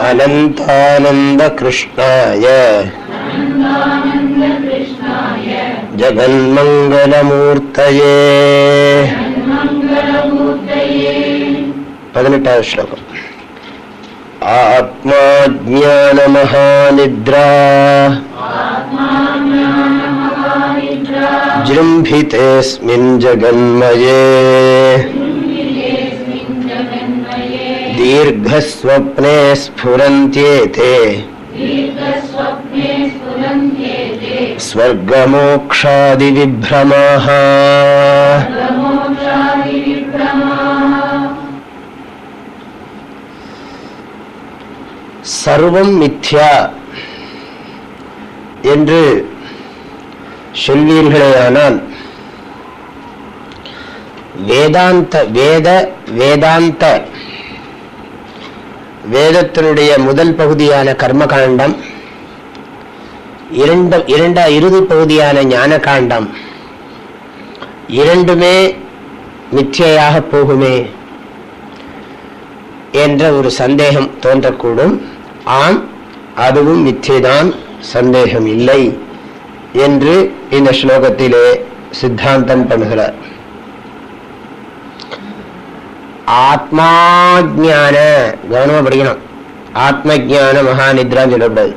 अनन्तानन्दकृष्णाय। जगन्मङ्गलमूर्तये। पदिनेट्टाவது श्लोकम्। आत्मा ज्ञानमहानिद्रा जृम्भितेऽस्मिन् जगन्मये। दीर्घस्वप्ने स्फुरन्त्येते स्वर्गमोक्षादिविभ्रमाः சர்வம் மித்யா என்று சொல்வீர்களேயானால் வேதாந்த வேத வேதாந்த வேதத்தினுடைய முதல் பகுதியான கர்மகாண்டம் இரண்டு இரண்டா இறுதி பகுதியான ஞான காண்டம் இரண்டுமே மிச்சையாக போகுமே என்ற ஒரு சந்தேகம் தோன்றக்கூடும். ஆம் அதுவும் மிச்சைதான் சந்தேகம் இல்லை என்று இந்த ஸ்லோகத்திலே சித்தாந்தம் பண்ணுகிறார். ஆத்மா ஜான கவனமா படிக்கணும். ஆத்ம ஜான மகாநித்ரான்னு சொல்லக்கூடாது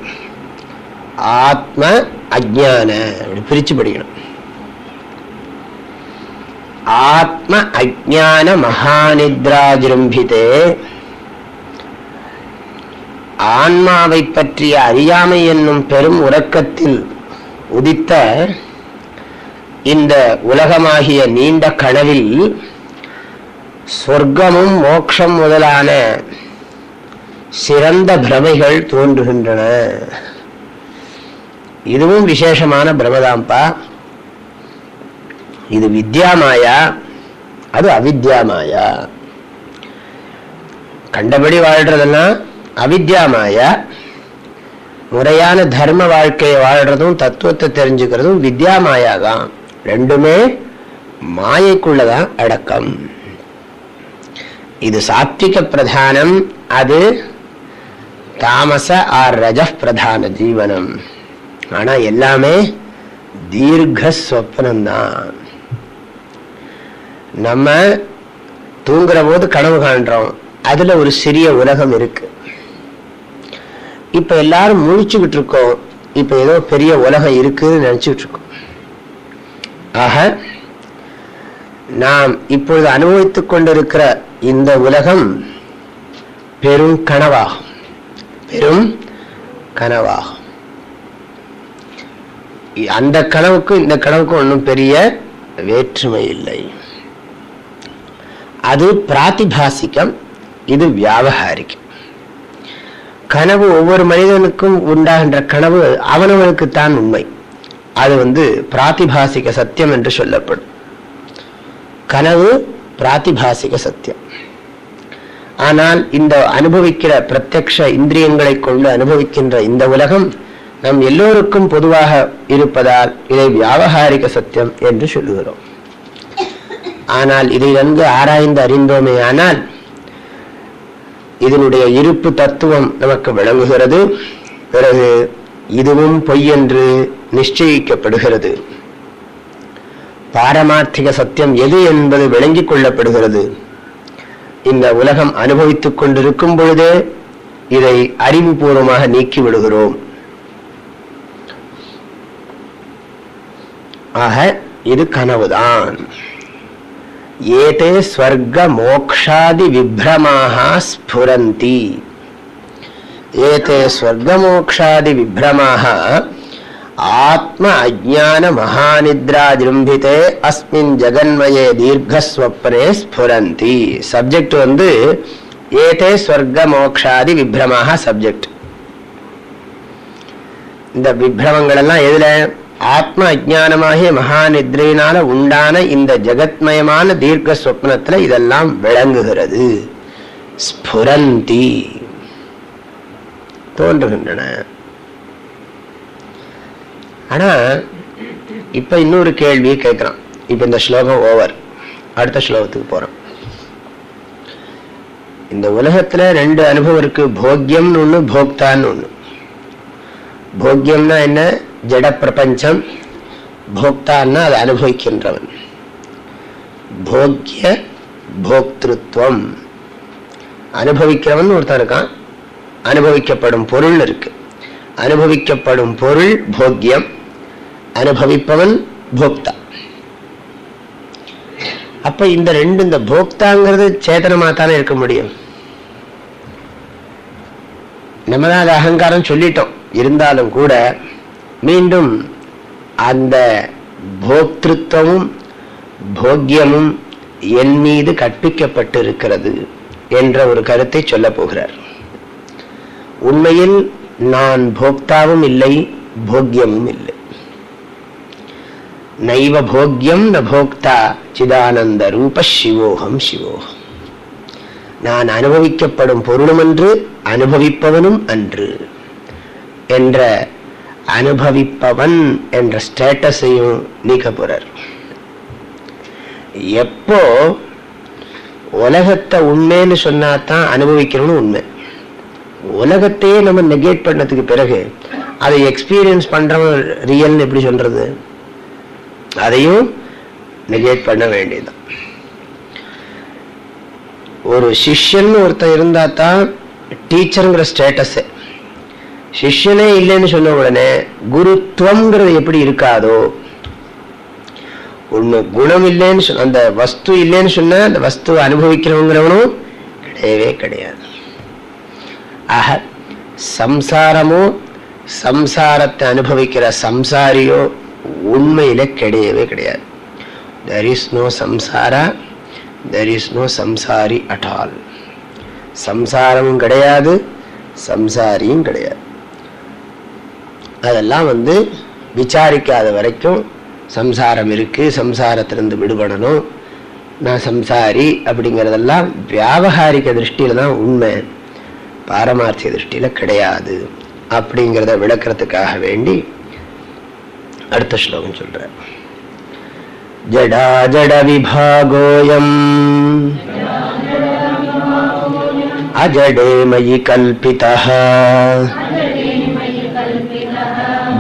ஆத்ம அஜான அப்படி பிரிச்சு படிக்கணும். ஆத்ம அஜான மகாநித்ராஜிரம்பிதே ஆன்மாவை பற்றிய அறியாமை என்னும் பெரும் உறக்கத்தில் உதித்த இந்த உலகமாகிய நீண்ட கனவில் சொர்க்கமும் மோட்சம் முதலான சிறந்த பிரமைகள் தோன்றுகின்றன. இதுவும் விசேஷமான பிரமதாம்பா. இது வித்யாமாயா அது அவித்யாமாயா. கண்டபடி வாழ்றதெல்லாம் அவித்யாமாயா. முறையான தர்ம வாழ்க்கையை வாழ்றதும் தத்துவத்தை தெரிஞ்சுக்கிறதும் வித்யாமாயா தான் ரெண்டுமே மாயைக்குள்ளதான் அடக்கம். இது சாத்விக பிரதானம் அது தாமச ஆர் ரஜ பிரதான ஜீவனம். ஆனா எல்லாமே தீர்க்கஸ்வப்னம்தான் நம்ம தூங்குற போது கனவு காண்றோம். அதுல ஒரு சிறிய உலகம் இருக்கு. இப்ப எல்லாரும் முழிச்சுக்கிட்டு இருக்கோம். இப்ப ஏதோ பெரிய உலகம் இருக்குன்னு நினைச்சுக்கிட்டு இருக்கோம். ஆக நாம் இப்பொழுது அனுபவித்துக் கொண்டிருக்கிற இந்த உலகம் பெரும் கனவாகும். பெரும் கனவாகும். அந்த கனவுக்கும் இந்த கனவுக்கும் ஒன்றும் பெரிய வேற்றுமை இல்லை. அது பிராத்திபாசிக்கம் இது வியாபகாரிக்கம் கனவு ஒவ்வொரு மனிதனுக்கும் உண்டாகின்ற கனவு அவனவனுக்குத்தான் உண்மை. அது வந்து பிராத்திபாசிக சத்தியம் என்று சொல்லப்படும். கனவு பிராத்திபாசிக சத்தியம். ஆனால் இந்த அனுபவிக்கிற பிரத்யக்ஷ இந்திரியங்களை கொண்டு அனுபவிக்கின்ற இந்த உலகம் நம் எல்லோருக்கும் பொதுவாக இருப்பதால் இதை வியாபகாரிக சத்தியம் என்று சொல்லுகிறோம். ஆனால் இதை நன்கு ஆராய்ந்து அறிந்தோமே ஆனால் இதனுடைய இருப்பு தத்துவம் நமக்கு விளங்குகிறது. பிறகு இதுவும் பொய் என்று நிச்சயிக்கப்படுகிறது. பாரமார்த்திக சத்தியம் எது என்பது விளங்கிக் கொள்ளப்படுகிறது. இந்த உலகம் அனுபவித்துக் கொண்டிருக்கும் பொழுதே இதை அறிவுபூர்வமாக நீக்கி விடுகிறோம் ஆக இது கனவுதான். ஏதே ஸ்வர்க மோக்ஷாதி விப்ரமாக ஸ்புரந்தி. ஏதே ஸ்வர்கமோக்ஷாதி விப்ரமாக ஆத்ம அஜான மகாநித்ரா ஜிரும்பிதே அஸ்மின் ஜெகன்மயே தீர்க்கஸ்வப்னே ஸ்புரந்தி. சப்ஜெக்ட் வந்து ஏதே ஸ்வர்க மோக்ஷாதி விப்ரமாக சப்ஜெக்ட் இந்த விப்ரமங்கள் எல்லாம் எதுல? ஆத்ம அஜானமாகிய மகாநித்ரையினால உண்டான இந்த ஜெகத்மயமான தீர்க்க சொப்னத்துல இதெல்லாம் விளங்குகிறது. ஸ்புரந்தி. தோன்றுகின்றன. ஆனா இப்ப இன்னொரு கேள்வி கேட்கிறான். இப்ப இந்த ஸ்லோகம் ஓவர் அடுத்த ஸ்லோகத்துக்கு போறோம். இந்த உலகத்துல ரெண்டு அனுபவம் இருக்கு. போக்கியம்னு ஒண்ணு போக்தான்னு ஒண்ணு. போக்கியம்னா என்ன? ஜட பிரபஞ்சம். போக்தான்னா அதை அனுபவிக்கின்றவன். போக்கிய போக்திருத்துவம் அனுபவிக்கிறவன் ஒருத்தன் இருக்கான். அனுபவிக்கப்படும் பொருள் இருக்கு. அனுபவிக்கப்படும் பொருள் போக்கியம் அனுபவிப்பவன் போக்தா. அப்ப இந்த ரெண்டு இந்த போக்தாங்கிறது சேதனமா தானே இருக்க முடியும்? நம்ம தான் அது அகங்காரம் சொல்லிட்டோம். இருந்தாலும் கூட மீண்டும் அந்த போக்திருத்தமும் போக்கியமும் என் மீது கற்பிக்கப்பட்டு இருக்கிறது என்ற ஒரு கருத்தை சொல்ல போகிறார். உண்மையில் நான் போக்தாவும் இல்லை போக்கியமும் இல்லை. நைவ போக்யம் ந போக்தா சிதானந்த ரூப சிவோகம் சிவோகம். நான் அனுபவிக்கப்படும் பொருளும் அன்று அனுபவிப்பவனும் அன்று என்ற அனுபவிப்பவன் என்ற ஸ்டேட்டஸையும் நீக்க போறார். எப்போ உலகத்தை உண்மைன்னு சொன்னாதான் அனுபவிக்கிறோம்னு உண்மை. உலகத்தையே நம்ம நெகேட் பண்ணதுக்கு பிறகு அதை எக்ஸ்பீரியன்ஸ் பண்றவன் ரியல்னு எப்படி சொல்றது? அதையும் நெகேட் பண்ண வேண்டியதுதான் ஒரு சிஷ்யன் ஒருத்தன் இருந்தா தான் டீச்சருங்கிற ஸ்டேட்டஸ் சிஷ்யனே இல்லைன்னு சொன்ன உடனே குருத்துவம்ங்கிறது எப்படி இருக்காதோ ஒன்று குணம் இல்லைன்னு சொன்ன அந்த வஸ்து இல்லைன்னு சொன்னால் அந்த வஸ்துவை அனுபவிக்கிறவங்கிறவனும் கிடையவே கிடையாது. ஆக சம்சாரமோ சம்சாரத்தை அனுபவிக்கிற சம்சாரியோ உண்மையில கிடையவே கிடையாது. There is no samsara there is no samsari at all சம்சாரமும் கிடையாது சம்சாரியும் கிடையாது அதெல்லாம் வந்து விசாரிக்காத வரைக்கும் சம்சாரம் இருக்கு சம்சாரத்திலிருந்து விடுபடணும் நான் சம்சாரி அப்படிங்கிறதெல்லாம் வியாபகாரிக திருஷ்டியில தான் உண்மை பாரமார்த்திய திருஷ்டியில கிடையாது அப்படிங்கிறத விளக்கிறதுக்காக வேண்டி അടുത്ത ശ്ലോകം ചൊല്ലുക ജഡാജഡ വിഭാഗോയം അജഡേ മയി കൽപ്പിത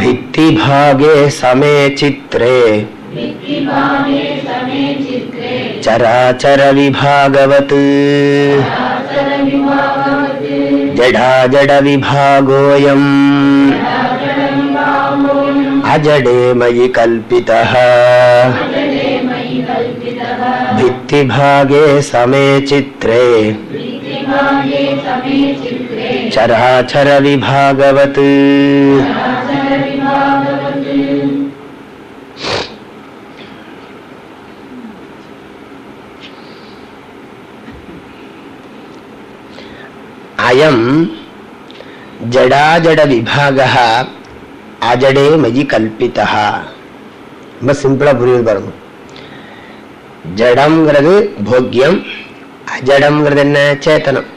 ഭിത്തിഭാഗേ സമേ ചിത്രേ चराचर विभागवत् जडाजड विभागोऽयम् अजडे मयि कल्पितः भित्तिभागे समे चित्रे चराचरविभागवत् अयं जडाजडविभागः அஜடே மயி கல்பிதா ரொம்ப சிம்பிளா புரியுது பாருங்க. ஜடம்ங்கிறது போக்கியம் அஜடம்ங்கிறது என்ன? சேத்தனம்.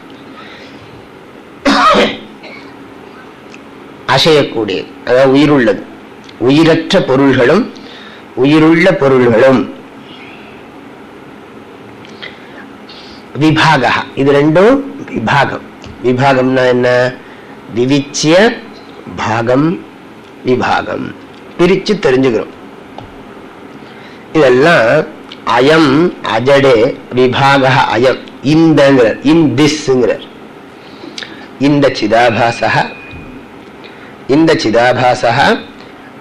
அசையக்கூடியது அதாவது உயிருள்ளது. உயிரற்ற பொருள்களும் உயிருள்ள பொருள்களும். விபாக இது ரெண்டும் விபாகம். விபாகம்னா என்ன? விவிச்சிய பாகம் விபாகம் பிரித்து தெரிஞ்சுக்கிறோம் இதெல்லாம் அயம் அஜடே விபாக அயம் இந்தங்கிறார் இன் திஸ்ங்கிறார் இந்த சிதாபாசக இந்த சிதாபாசக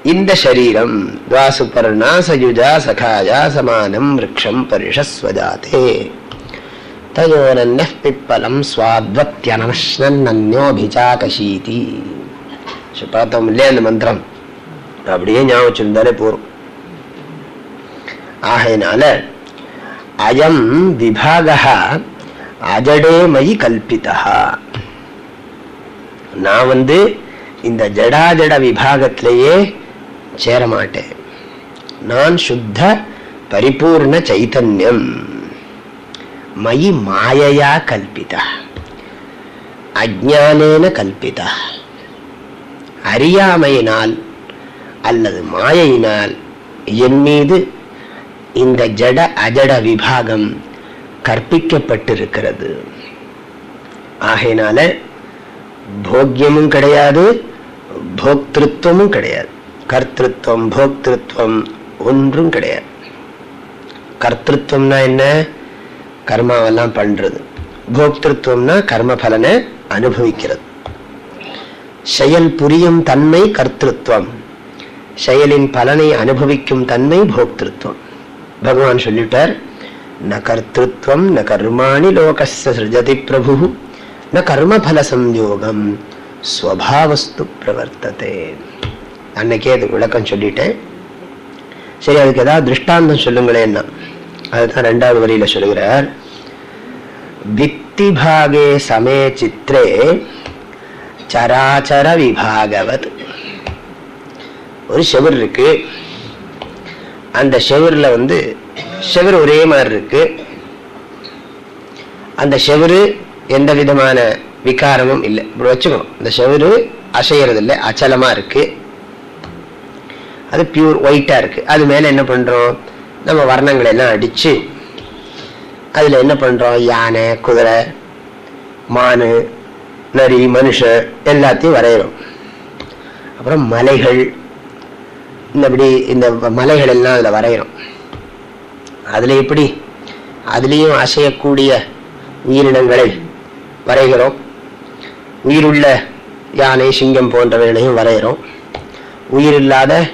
இந்த சரீரம் துவாசுபர்ணா சயுஜா சகாயா சமானம் விரக்ஷம் பரிஷஸ்வஜாதே தயோரன்ய பிப்பலம் சுவாத்வத்தியனமஸ்னன்யோபிச்சாகசீதி பார்த்தோம் இல்லையா அந்த மந்திரம். அப்படியே ஞாபகம் வச்சிருந்தாலே போறோம் ஆகையினால அயம் விபாக அஜடே மயி கல்பிதா நான் வந்து இந்த ஜடாஜட விபாகத்திலேயே சேரமாட்டேன். நான் சுத்த பரிபூர்ண சைத்தன்யம். மயி மாயையா கல்பிதா அஜானேன கல்பிதா அறியாமையினால் அல்லது மாயையினால் என் மீது இந்த ஜட அஜட விபாகம் கற்பிக்கப்பட்டிருக்கிறது. ஆகையினால போக்கியமும் கிடையாது போக்திருத்துவமும் கிடையாது. கர்த்திருவம் போக்திருத்துவம் ஒன்றும் கிடையாது. கர்த்திருவம்னா என்ன? கர்மாவெல்லாம் பண்றது. போக்திருத்துவம்னா கர்ம பலனை அனுபவிக்கிறது. செயல் புரியும் தன்மை கர்த்திருவம் செயலின் பலனை அனுபவிக்கும் தன்மை போக்திருத்துவம். பகவான் சொல்லிட்டார் ந கர்த்திருவம் ந கர்மாணி லோகஸ்ய பிரபு ந கர்மபல சம்யோகம் ஸ்வபாவஸ்து பிரவர்த்ததே. அன்னைக்கே அது விளக்கம் சொல்லிட்டேன். சரி அதுக்கு ஏதாவது திருஷ்டாந்தம் சொல்லுங்களேன்னா. அதுதான் ரெண்டாவது வரியில சொல்லுகிறார் வித்திபாகே சமே சித்ரே சராச்சர விபாகவத் ஒரு செவர் இருக்கு. அந்த செவரில் வந்து செவர் ஒரே மாதிரி இருக்கு. அந்த செவரு எந்த விதமான விகாரமும் இல்லை. இப்படி வச்சுக்கணும். இந்த செவரு அசையறது இல்லை அச்சலமாக இருக்கு. அது பியூர் ஒயிட்டாக இருக்கு. அது மேலே என்ன பண்ணுறோம் நம்ம வர்ணங்களை எல்லாம் அடித்து அதில் என்ன பண்ணுறோம் யானை குதிரை மானு நரி மனுஷ எல்லாத்தையும் வரைகிறோம் அப்புறம் மலைகள். இந்தபடி இந்த மலைகள் எல்லாம் அதில் வரைகிறோம் அதில் எப்படி? அதுலேயும் அசையக்கூடிய உயிரினங்களை வரைகிறோம். உயிருள்ள யானை சிங்கம் போன்றவைகளையும் வரைகிறோம். உயிரில்லாத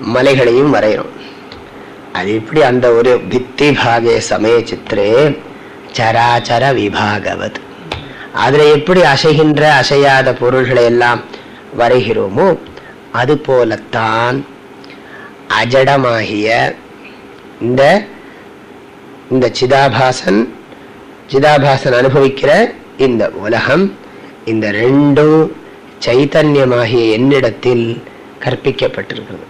மலைகளையும் வரைகிறோம். அது எப்படி? அந்த ஒரு பித்தி பாகே சமய சித்திரே சராச்சர விபாகவத். அதில் எப்படி அசைகின்ற அசையாத பொருள்களை எல்லாம் வரைகிறோமோ அது போலத்தான் அஜடமாகிய இந்த இந்த சிதாபாசன் சிதாபாசன் அனுபவிக்கிற இந்த உலகம் இந்த ரெண்டும் சைத்தன்யமாகிய என்னிடத்தில் கற்பிக்கப்பட்டிருக்கிறது.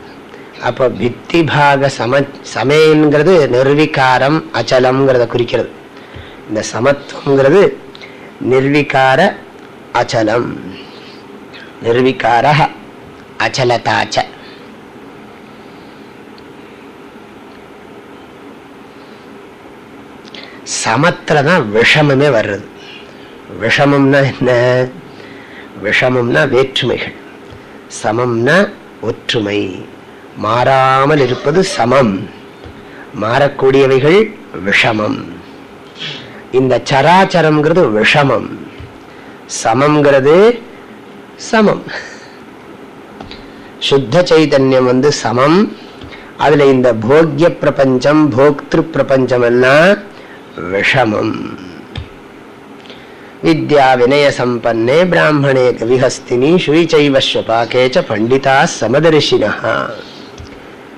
அப்போ பித்தி பாக சம சமயங்கிறது நிர்விகாரம் அச்சலம்ங்கிறத குறிக்கிறது. இந்த சமத்துவங்கிறது நிர்விகார அச்சலம். நிர்விகார அச்சலதாச்ச. சமத்துல தான் விஷமமே வர்றது. விஷமம்னா என்ன? விஷமம்னா வேற்றுமைகள். சமம்னா ஒற்றுமை. மாறாமல் இருப்பது சமம். மாறக்கூடியவைகள் விஷமம். இந்த சராச்சரம்ங்கிறது விஷமம். சமம்ங்கிறது சமம். சுத்த சைதன்யம் வந்து சமம். அதுல இந்த போக்கிய பிரபஞ்சம் போக்திரு பிரபஞ்சம் எல்லாம் விஷமம். வித்யா வினய சம்பன்னே பிராமணே கவிஹஸ்தினி ஸ்ரீச்சைவஸ்வபாக்கேச்ச பண்டிதா சமதரிசினா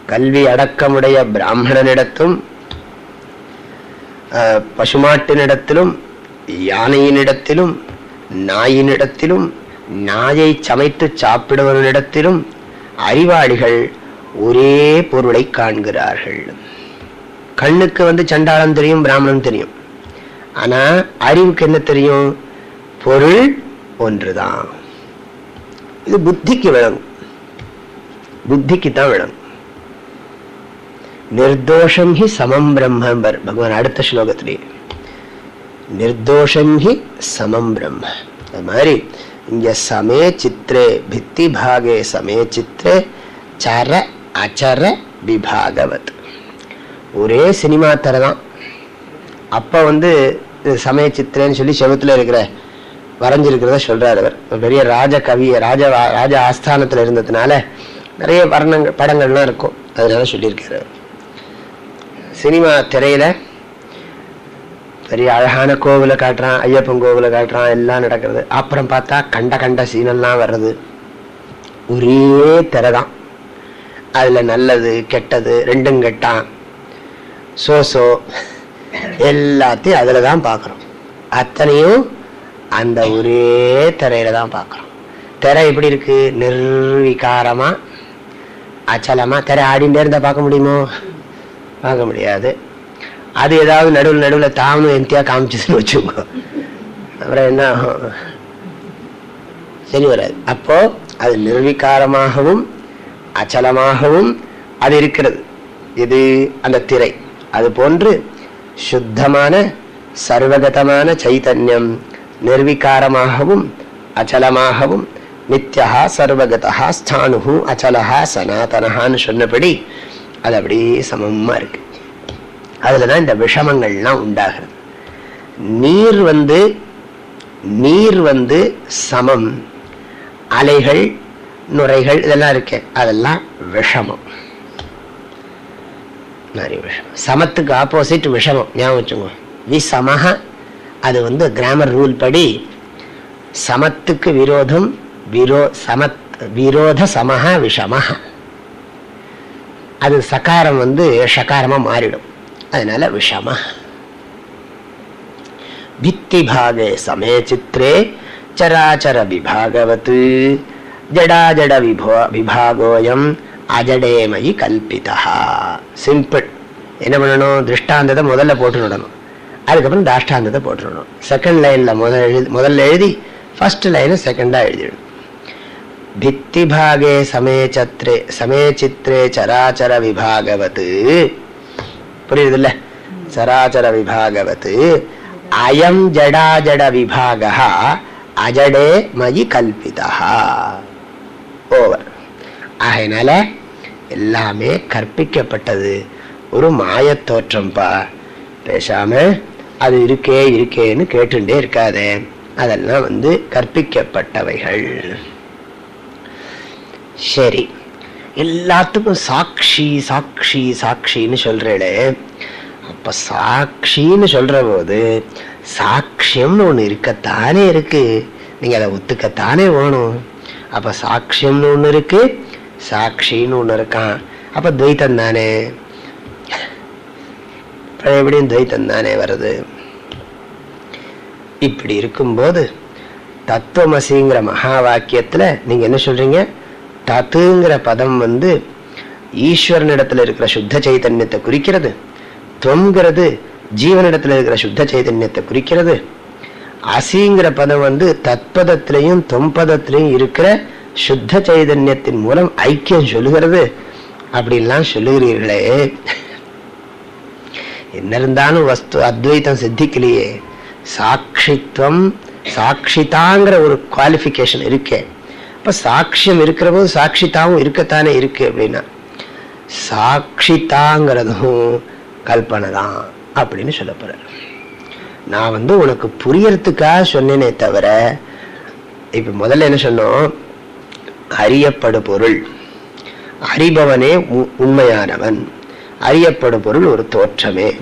கல்வி அடக்கமுடைய பிராமணனிடத்தும் பசுமாட்டினிடத்திலும் யானையினிடத்திலும் நாயினிடத்திலும் நாயை சமைத்து சாப்பிடுவனிடத்திலும் அறிவாளிகள் ஒரே பொருளை காண்கிறார்கள் கண்ணுக்கு வந்து சண்டாளம் தெரியும் பிராமணன் தெரியும் ஆனா அறிவுக்கு என்ன தெரியும் பொருள் ஒன்றுதான் இது புத்திக்கு விளங்கும் புத்திக்கு தான் விளங்கும் நிர்தோஷம் ஹி சமம் பிரம்மம்பர் பகவான் அடுத்த ஸ்லோகத்திலேயே நிர்தோஷம் ஹி சமம் பிரம்ம அது மாதிரி இங்க சமே சித்திரே பித்தி பாகே சமே சித்திரே சர அச்சர விபாகவத் ஒரே சினிமா தர தான் அப்ப வந்து சமய சித்திரன்னு சொல்லி செவத்துல இருக்கிற வரைஞ்சிருக்கிறத சொல்றாரு அவர் பெரிய ராஜ கவி ராஜ ராஜ ஆஸ்தானத்துல இருந்ததுனால நிறைய வர்ணங்கள் படங்கள்லாம் இருக்கும் அதனால சொல்லியிருக்கிறார் அவர். சினிமா திரையில பெரிய அழகான கோவிலை காட்டுறான் ஐயப்பன் கோவிலை காட்டுறான் எல்லாம் நடக்கிறது. அப்புறம் பார்த்தா கண்ட கண்ட சீனெல்லாம் வர்றது. ஒரே திரை தான் அதுல நல்லது கெட்டது ரெண்டும் கெட்டான். சோசோ எல்லாத்தையும் அதுல தான் பார்க்குறோம். அத்தனையும் அந்த ஒரே திரையில தான் பார்க்குறோம். திரை எப்படி இருக்கு? நிர்விகாரமா அச்சலமா. திரை ஆடிண்டே இருந்தா பார்க்க முடியுமோ? பார்க்க முடியாது. அது ஏதாவது நடுவில் நடுவில் தானும் எந்தியாக காமிச்சிச்சுன்னு வச்சுக்கோ. அப்புறம் என்ன? ஆகும்? சரி வராது. அப்போ அது நிர்விகாரமாகவும் அச்சலமாகவும் அது இருக்கிறது. இது அந்த திரை. அது போன்று சுத்தமான சர்வகதமான சைத்தன்யம் நிர்விகாரமாகவும் அச்சலமாகவும் நித்யா சர்வகதா ஸ்தானு அச்சலா சனாதனஹான்னு சொன்னபடி அது அப்படியே சமமா இருக்கு. அதுலதான் இந்த விஷமங்கள்லாம் உண்டாகிறது. நீர் வந்து நீர் வந்து சமம். அலைகள் நுரைகள் இதெல்லாம் இருக்கு அதெல்லாம் விஷமம். விஷமம். சமத்துக்கு ஆப்போசிட் விஷமம். ஞாபகம் வச்சுக்கோ. விசமஹ அது வந்து கிராமர் ரூல் படி சமத்துக்கு விரோதம் விரோ சமத் விரோத சமஹ விஷமஹ. அது சகாரம் வந்து ஷகாரமாக மாறிடும். அதனால விஷம. வித்தி பாகே சமே சித்திரே சராச்சர விபாகவத் ஜடாஜட விபோ விபாகோயம் அஜடேமயி கல்பிதா. சிம்பிள் என்ன பண்ணணும்? திருஷ்டாந்தத்தை முதல்ல போட்டு நடணும் அதுக்கப்புறம் தாஷ்டாந்தத்தை போட்டுடணும். செகண்ட் லைனில் முதல் எழுதி முதல்ல எழுதி ஃபர்ஸ்ட் லைனை செகண்டாக எழுதிடணும். भित्ति भागे समे चत्रे समे चित्रे चराचर विभागवत् புரியுதுல்ல சராச்சர விபாகவத் அயம் ஜடாஜட விபாக அஜடே மயி கல்பிதா ஓவர் ஆகையினால எல்லாமே கற்பிக்கப்பட்டது ஒரு மாயத் தோற்றம்பா பேசாம அது இருக்கே இருக்கேன்னு கேட்டுட்டே இருக்காதே அதெல்லாம் வந்து கற்பிக்கப்பட்டவைகள் சரி. எல்லாத்துக்கும் சாட்சி சாட்சி சாட்சின்னு சொல்றேளே அப்ப சாட்சின்னு சொல்ற போது சாட்சியம்னு ஒன்று இருக்கத்தானே இருக்கு. நீங்க அதை ஒத்துக்கத்தானே வேணும். அப்ப சாட்சியம்னு ஒன்று இருக்கு சாட்சின்னு ஒன்று இருக்கான். அப்ப துவைத்தம் தானே? எப்படியும் துவைத்தம் தானே வருது? இப்படி இருக்கும்போது தத்துவமசிங்கிற மகா வாக்கியத்துல நீங்க என்ன சொல்றீங்க? தத்துங்கிற பதம் வந்து ஈஸ்வரனிடத்துல இருக்கிற சுத்த சைதன்யத்தை குறிக்கிறது. துவங்கிறது ஜீவனிடத்துல இருக்கிற சுத்த சைதன்யத்தை குறிக்கிறது. அசிங்கிற பதம் வந்து தத்பதத்திலையும் தொம்பதத்திலையும் இருக்கிற சுத்த சைதன்யத்தின் மூலம் ஐக்கியம் சொல்லுகிறது. அப்படின்லாம் சொல்லுகிறீர்களே. என்ன இருந்தாலும் வஸ்து அத்வைத்தம் சித்திக்கலையே. சாட்சித்வம் சாட்சிதாங்கிற ஒரு குவாலிபிகேஷன் இருக்கே. இப்போ சாட்சியம் இருக்கிற போது சாட்சிதாவும் இருக்கத்தானே இருக்கு அப்படின்னா சாட்சிதாங்கிறதும் கல்பனை தான் அப்படின்னு சொல்ல போறார் நான் வந்து உனக்கு புரியறதுக்காக சொன்னேனே தவிர இப்போ முதல்ல என்ன சொன்னோம்? அறியப்படு பொருள் அறிபவனே உ- உண்மையானவன். அறியப்படு பொருள் ஒரு தோற்றமே.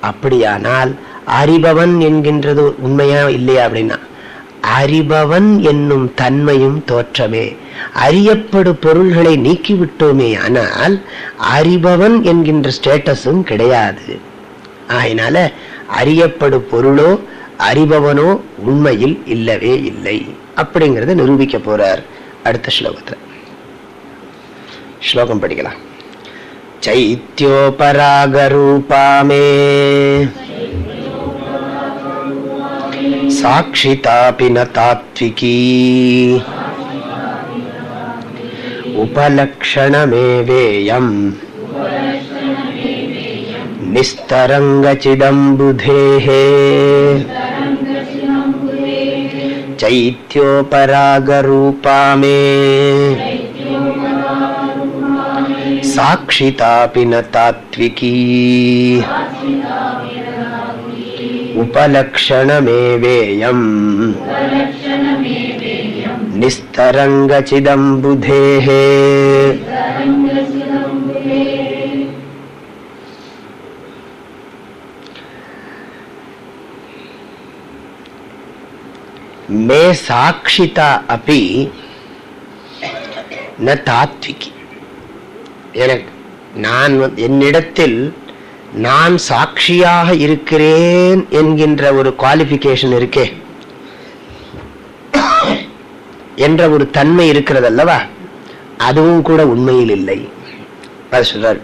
அப்படியானால் அறிபவன் என்கின்றது உண்மையா இல்லையா அப்படின்னா அறிபவன் என்னும் தன்மையும் தோற்றமே அறியப்படு பொருள்களை நீக்கிவிட்டோமே ஆனால் அறிபவன் என்கின்ற ஸ்டேட்டஸும் கிடையாது ஆகையினால அறியப்படு பொருளோ அறிபவனோ உண்மையில் இல்லவே இல்லை அப்படிங்கறத நிரூபிக்க போறார் அடுத்த ஸ்லோகத்துல ஸ்லோகம் படிக்கலாம் चैत्योपरागरूपामे साक्षितापि न तात्विकी। उपलक्षणमेवेयम् निस्तरङ्गचिदम्बुधेः। चैत्योपरागरूपा मे उपलक्षणमेवेयम् निस्तरङ्गचिदम्बुधेः मे साक्षिता अपि न तात्विकी எனக்கு நான் வந்து- என்னிடத்தில் நான் சாட்சியாக இருக்கிறேன் என்கின்ற ஒரு குவாலிபிகேஷன் இருக்கே. என்ற ஒரு தன்மை இருக்கிறது அல்லவா அதுவும் கூட உண்மையில் இல்லை. அது சொல்றாரு.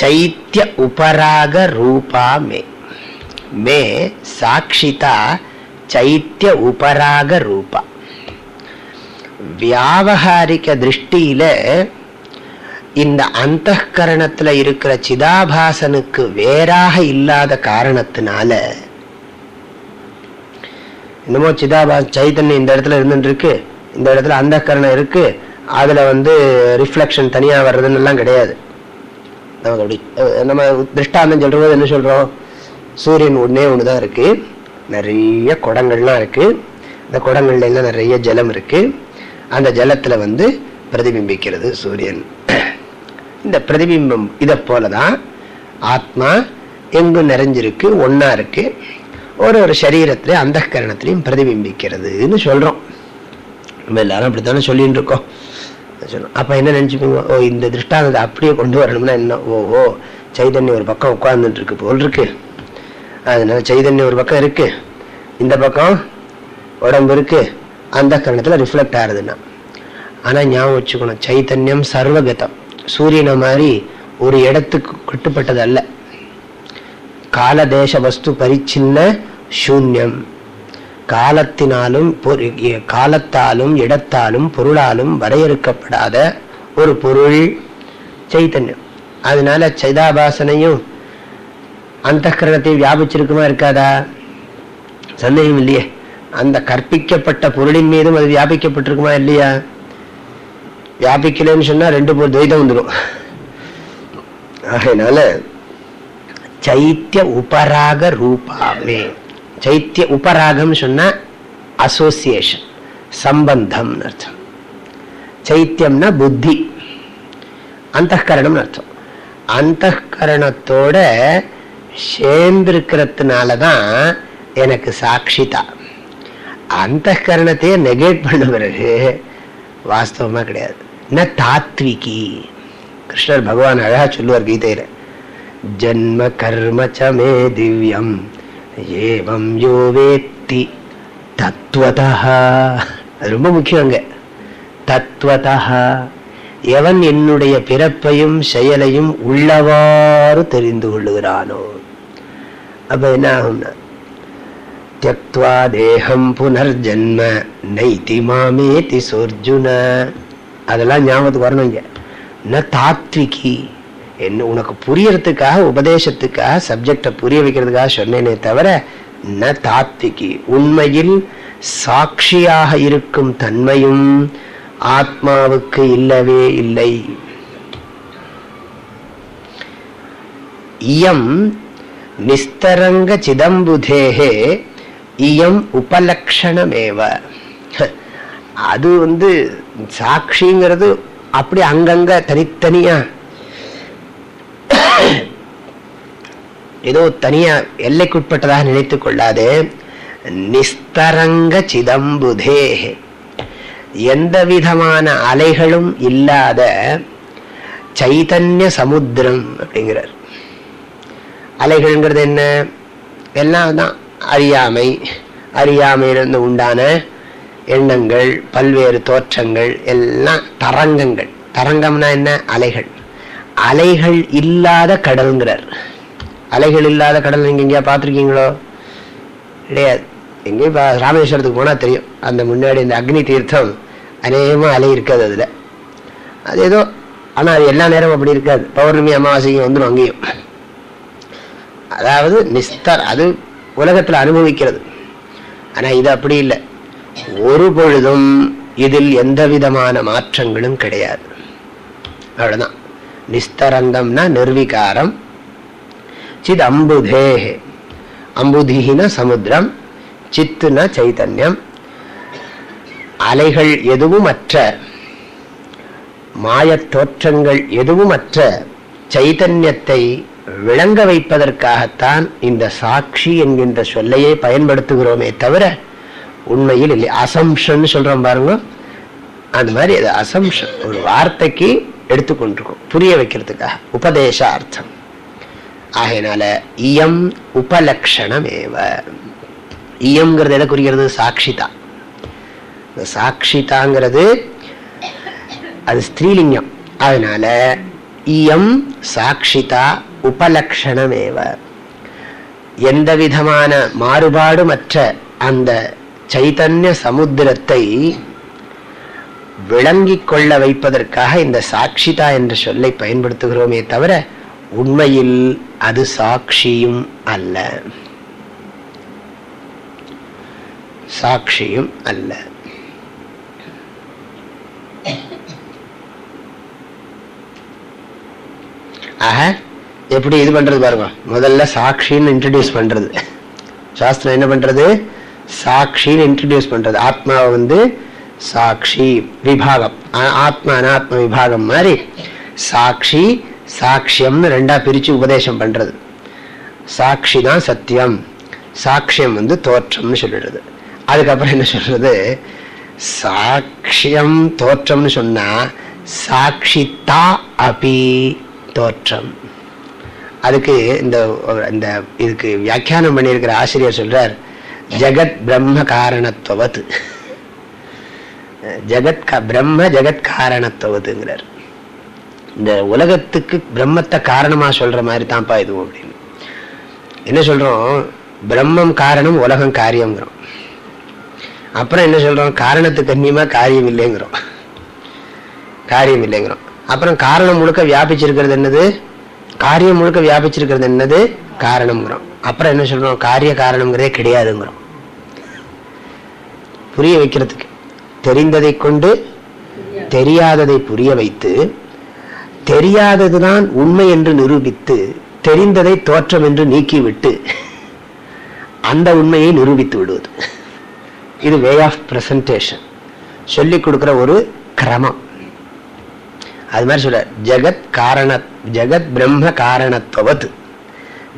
சைத்திய உபராக ரூபா மே. மே சாட்சிதா சைத்திய உபராக ரூபா. வியாவகாரிக திருஷ்டியில இந்த அந்த இருக்கிற சிதாபாசனுக்கு வேறாக இல்லாத காரணத்தினால என்னமோ சிதாபா சைத்தன்யம் இந்த இடத்துல இருந்துருக்கு இந்த இடத்துல அந்த கரணம் இருக்கு அதுல வந்து ரிஃப்ளெக்ஷன் தனியா வர்றதுன்னு எல்லாம் கிடையாது. நமக்கு அப்படி நம்ம திருஷ்டாந்தம் சொல்றது என்ன சொல்றோம்? சூரியன் ஒன்னே ஒண்ணுதான் இருக்கு நிறைய குடங்கள்லாம் இருக்கு இந்த குடங்கள்ல எல்லாம் நிறைய ஜலம் இருக்கு அந்த ஜலத்துல வந்து பிரதிபிம்பிக்கிறது சூரியன். இந்த பிரதிபிம்பம் இதை போலதான் ஆத்மா எங்கும் நிறைஞ்சிருக்கு ஒன்றா இருக்கு. ஒரு ஒரு சரீரத்திலையும் அந்த கரணத்திலையும் பிரதிபிம்பிக்கிறதுன்னு சொல்றோம். நம்ம எல்லாரும் அப்படித்தானே சொல்லிட்டு இருக்கோம். சொன்னோம். அப்போ என்ன நினச்சிப்பீங்க ஓ இந்த திருஷ்டாந்தத்தை அப்படியே கொண்டு வரணும்னா என்ன? ஓஹோ சைதன்யம் ஒரு பக்கம் உட்கார்ந்துட்டு இருக்கு போல் இருக்கு. அதனால சைதன்யம் ஒரு பக்கம் இருக்கு. இந்த பக்கம் உடம்பு இருக்கு. அந்த கரணத்தில் ரிஃப்ளெக்ட் ஆகுதுன்னா. ஆனால் ஞாபகம் வச்சுக்கணும். சைத்தன்யம் சர்வகதம். சூரியனை மாதிரி ஒரு இடத்துக்கு கட்டுப்பட்டது அல்ல கால தேச வஸ்து பரிச்சின்ன சூன்யம். காலத்தினாலும் பொரு- காலத்தாலும் இடத்தாலும் பொருளாலும் வரையறுக்கப்படாத ஒரு பொருள் சைத்தன்யம் அதனால சைதாபாசனையும் அந்த கரணத்தை வியாபிச்சிருக்குமா இருக்காதா? சந்தேகம் இல்லையே. அந்த கற்பிக்கப்பட்ட பொருளின் மீதும் அது வியாபிக்கப்பட்டிருக்குமா இல்லையா? வியாபிக்கலன்னு சொன்னா ரெண்டு பேர் துவைதம் வந்துடும் ஆகையினால சைத்திய உபராக ரூபாவே சைத்திய உபராகம் சொன்னா அசோசியேஷன் சம்பந்தம் அர்த்தம். சைத்தியம்னா புத்தி அந்த கரணம்னு அர்த்தம். அந்தகரணத்தோட சேர்ந்திருக்கிறதுனால தான் எனக்கு சாட்சிதா அந்தகரணத்தையே நெகேட் பண்ண பிறகு வாஸ்தவமா கிடையாது. ந தாத்விகி கிருஷ்ணர் பகவான் அழகா சொல்லுவார் கீதையில ஜன்ம கர்ம ச திவ்யம் ஏவம் யோ வேத்தி தத்துவதா அது ரொம்ப முக்கியம் அங்க. தத்துவதா எவன் என்னுடைய பிறப்பையும் செயலையும் உள்ளவாறு தெரிந்து கொள்ளுகிறானோ. அப்ப என்ன ஆகும்னா? தியக்வா தேகம் புனர்ஜன்ம நைதி மாமேதி சொர்ஜுன. அதெல்லாம் ஞாபகத்துக்கு வரணும் இங்க. ந தாத்விகி என்ன உனக்கு புரியறதுக்காக உபதேசத்துக்காக சப்ஜெக்டை புரிய வைக்கிறதுக்காக சொன்னேனே தவிர ந தாத்விகி உண்மையில் சாட்சியாக இருக்கும் தன்மையும் ஆத்மாவுக்கு இல்லவே இல்லை. இயம் நிஸ்தரங்க சிதம்புதேகே இயம் உபலக்ஷணமேவ. அது வந்து சாட்சிங்கிறது அப்படி அங்கங்க தனித்தனியா. ஏதோ தனியா எல்லைக்குட்பட்டதாக நினைத்துக் கொள்ளாதே. நிஸ்தரங்க சிதம்புதே. எந்த விதமான அலைகளும் இல்லாத சைதன்ய சமுத்திரம் அப்படிங்கிறார். அலைகள்ங்கிறது என்ன? எல்லாம் தான் அறியாமை. அறியாமையிலிருந்து உண்டான எண்ணங்கள் பல்வேறு தோற்றங்கள் எல்லாம் தரங்கங்கள். தரங்கம்னா என்ன? அலைகள். அலைகள் இல்லாத கடல்ங்கிறார். அலைகள் இல்லாத கடல் நீங்கள் எங்கேயா பார்த்துருக்கீங்களோ? கிடையாது. எங்கேயும் பா- ராமேஸ்வரத்துக்கு போனால் தெரியும். அந்த முன்னாடி இந்த அக்னி தீர்த்தம் அநேகமாக அலை இருக்காது அதில். அது ஏதோ ஆனால் அது எல்லா நேரமும் அப்படி இருக்காது. பௌர்ணமி அமாவாசையும் வந்துடும் அங்கேயும். அதாவது நிஸ்தர் அது உலகத்தில் அனுபவிக்கிறது. ஆனால் இது அப்படி இல்லை. ஒரு பொழுதும் இதில் எந்த விதமான மாற்றங்களும் கிடையாது. அவ்வளவுதான். நிஸ்தரங்கம்னா நிர்விகாரம். சித் அம்புதே அம்புதிகின சமுத்திரம். சித்துன சைத்தன்யம் அலைகள் எதுவும் அற்ற மாயத் தோற்றங்கள் எதுவும் அற்ற சைத்தன்யத்தை விளங்க வைப்பதற்காகத்தான் இந்த சாட்சி என்கின்ற சொல்லையே பயன்படுத்துகிறோமே தவிர உண்மையில் இல்லை. அசம்ஷன் சொல்றோம் பாருங்க. அந்த மாதிரி அது அசம்ஷன் ஒரு வார்த்தைக்கு எடுத்துக்கொண்டிருக்கும் புரிய வைக்கிறதுக்காக. உபதேச அர்த்தம் ஆகையினால இயம் உபலக்ஷணமேவ. இயம்ங்கிறது எதை குறிக்கிறது? சாட்சிதா. இந்த சாட்சிதாங்கிறது அது ஸ்திரீலிங்கம். அதனால இயம் சாட்சிதா உபலக்ஷணமேவ. எந்த விதமான மாறுபாடுமற்ற அந்த சைதன்ய சமுத்திரத்தை விளங்கி கொள்ள வைப்பதற்காக இந்த சாட்சிதா என்ற சொல்லை பயன்படுத்துகிறோமே தவிர உண்மையில் அது சாட்சியும் அல்ல. சாட்சியும் அல்ல. ஆக எப்படி இது பண்றது பாருங்க. முதல்ல சாட்சின்னு இன்ட்ரடியூஸ் பண்றது. சாஸ்திரம் என்ன பண்றது? சாட்சின்னு இன்ட்ரடியூஸ் பண்றது. ஆத்மாவை வந்து சாட்சி விபாகம். ஆத்மா அனாத்ம விபாகம் மாதிரி சாட்சி சாட்சியம்னு ரெண்டா பிரிச்சு உபதேசம் பண்றது. சாட்சி தான் சத்தியம். சாட்சியம் வந்து தோற்றம்னு சொல்லிடுறது. அதுக்கப்புறம் என்ன சொல்றது? சாட்சியம் தோற்றம்னு சொன்னா சாட்சித்தா அபி தோற்றம். அதுக்கு இந்த இந்த இதுக்கு வியாக்கியானம் பண்ணியிருக்கிற ஆசிரியர் சொல்றார். ஜெகத் பிரம்ம காரணத்துவத். ஜெகத் பிரம்ம ஜெகத் காரணத்துவத்துங்கிறார். இந்த உலகத்துக்கு பிரம்மத்தை காரணமா சொல்ற மாதிரி தான்ப்பா இதுவும் அப்படின்னு. என்ன சொல்றோம்? பிரம்மம் காரணம் உலகம் காரியங்கிறோம் அப்புறம் என்ன சொல்றோம்? காரணத்துக்கு அந்நியமாக காரியம் இல்லைங்கிறோம். காரியம் இல்லைங்கிறோம். அப்புறம் காரணம் முழுக்க வியாபிச்சிருக்கிறது என்னது? காரியம் முழுக்க வியாபிச்சிருக்கிறது என்னது? காரணம்ங்கிறோம். அப்புறம் என்ன சொல்றோம்? காரிய காரணம்ங்கிறதே கிடையாதுங்கிறோம். புரிய வைக்கிறதுக்கு. தெரிந்ததை கொண்டு தெரியாததை புரிய வைத்து தெரியாததுதான் உண்மை என்று நிரூபித்து தெரிந்ததை தோற்றம் என்று நீக்கிவிட்டு அந்த உண்மையை நிரூபித்து விடுவது. இது வே ஆஃப் பிரசன்டேஷன் சொல்லிக் கொடுக்கிற ஒரு கிரமம். அது மாதிரி சொல்ற ஜெகத் காரண ஜெகத் பிரம்ம காரணத்துவத்து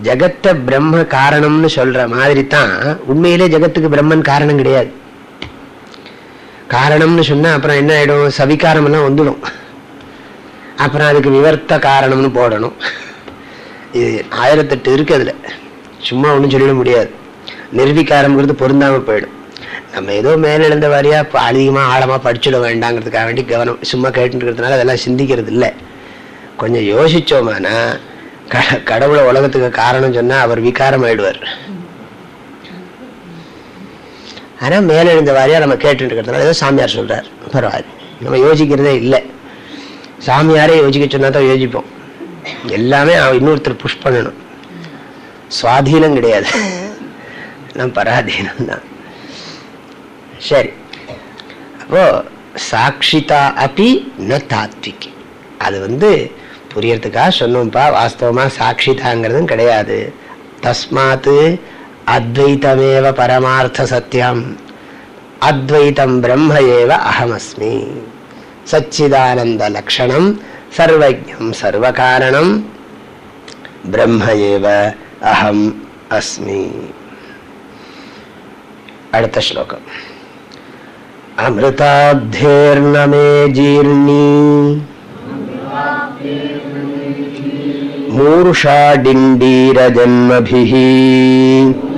ஜெகத்தை பிரம்ம காரணம்னு சொல்ற மாதிரி தான் உண்மையிலே ஜெகத்துக்கு பிரம்மன் காரணம் கிடையாது. காரணம்னு சொன்னா அப்புறம் என்ன ஆயிடும்? சவிகாரமெல்லாம் வந்துடும். அப்புறம் அதுக்கு விவர்த்த காரணம்னு போடணும். இது ஆயிரத்தெட்டு இருக்கு அதில். சும்மா ஒன்றும் சொல்லிட முடியாது. நிர்வீகாரம்ங்கிறது பொருந்தாம போயிடும். நம்ம ஏதோ மேலெழுந்த வாரியாக வாரியா ஆழமாக அதிகமா ஆழமா படிச்சுட வேண்டாங்கிறதுக்காக வேண்டி கவனம் சும்மா கேட்டுருக்கிறதுனால அதெல்லாம் சிந்திக்கிறது இல்லை. கொஞ்சம் யோசிச்சோமானா க- கடவுளை உலகத்துக்கு காரணம் சொன்னா அவர் விகாரம் ஆயிடுவார். ஆனா மேல எழுந்த வாரியா நம்ம கேட்டு இருக்கிறதுனால ஏதோ சாமியார் சொல்கிறார் பரவாயில்ல. நம்ம யோசிக்கிறதே இல்லை. சாமியாரே யோசிக்க சொன்னால் தான் யோசிப்போம். எல்லாமே அவன் இன்னொருத்தர் புஷ் பண்ணணும். சுவாதீனம் கிடையாது. நம்ம பராதீனம் தான். சரி. அப்போ சாட்சிதா அப்பி ந தாத்விக்கு அது வந்து புரியறதுக்காக சொன்னோம்ப்பா. வாஸ்தவமா சாட்சிதாங்கிறதும் கிடையாது. தஸ்மாத்து அத்வைத்தமேவ பரமார்த்த சத்தியம் அத்வைத்தம் பிரம்ம ஏவ அகமஸ்மி சச்சிதானந்த லக்ஷணம் சர்வஜம் சர்வகாரணம். பிரம்ம ஏவ அகம் அஸ்மி. அடுத்த ஸ்லோகம். அமிர்தாப்தேர்ணமே ஜீர்ணி மூர்ஷாடிண்டீரஜன்மபிஹி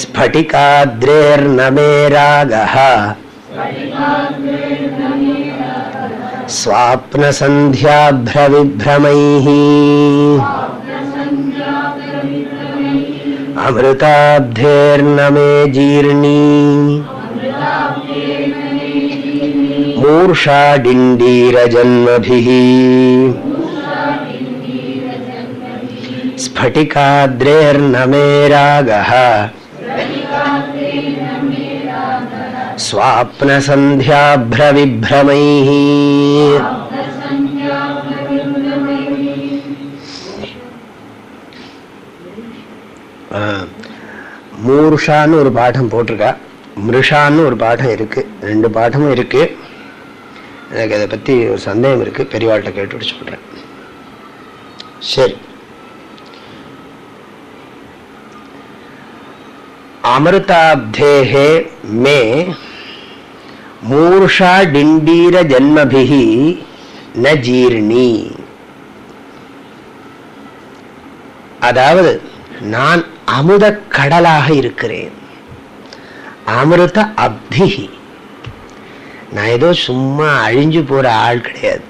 स्फटिकाद्रेर्न मे रागः स्वाप्नसन्ध्याभ्रविभ्रमैः। अमृताब्धेर्न मे जीर्णी मूर्षाडिण्डीरजन्मभिः स्फटिकाद्रेर्न मे रागः स्वाप्नसन्ध्याभ्रविभ्रमैः ஆ, மூர்ஷான்னு ஒரு பாடம் போட்டிருக்கா மிருஷான்னு ஒரு பாடம் இருக்கு ரெண்டு பாடமும் இருக்கு எனக்கு அதை பத்தி ஒரு சந்தேகம் இருக்கு பெரியவாள்கிட்ட கேட்டுட்டு சொல்றேன் சரி அமிர்தாப்தேகே மே மூர்ஷா டிண்டீர ஜன்மபிகி ந ஜீர்ணி அதாவது நான் அமுத கடலாக இருக்கிறேன் அமிர்த அப்திகி நான் ஏதோ சும்மா அழிஞ்சு போற ஆள் கிடையாது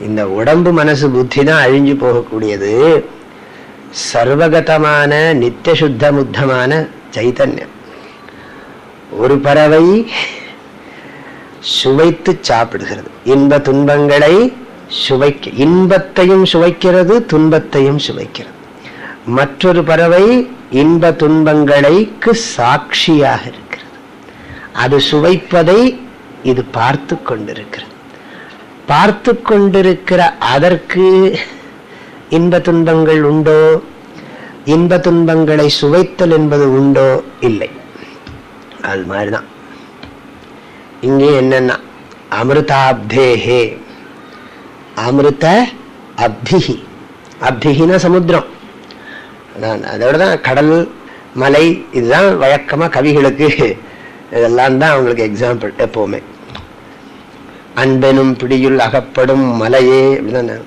இந்த உடம்பு மனசு புத்தி தான் அழிஞ்சு போகக்கூடியது சர்வகதமான நித்திய சுத்த முத்தமான சைத்தன்யம் ஒரு பறவை சுவைத்து சாப்பிடுகிறது. இன்ப துன்பங்களை சுவைக்க இன்பத்தையும் சுவைக்கிறது துன்பத்தையும் சுவைக்கிறது. மற்றொரு பறவை இன்ப துன்பங்களைக்கு சாட்சியாக இருக்கிறது. அது சுவைப்பதை இது பார்த்து கொண்டிருக்கிறது. பார்த்து கொண்டிருக்கிற அதற்கு இன்ப துன்பங்கள் உண்டோ? இன்ப துன்பங்களை சுவைத்தல் என்பது உண்டோ? இல்லை. அது மாதிரிதான். இங்கே என்னன்னா அமிர்தாப்தேஹே அமிர்த அப்திகி அப்திகினா சமுத்திரம். அதான் அதோட தான் கடல் மலை இதுதான் வழக்கமா கவிகளுக்கு இதெல்லாம் தான் அவங்களுக்கு எக்ஸாம்பிள் எப்பவுமே. அன்பெனும் பிடியுள் அகப்படும் மலையே அப்படிதான்?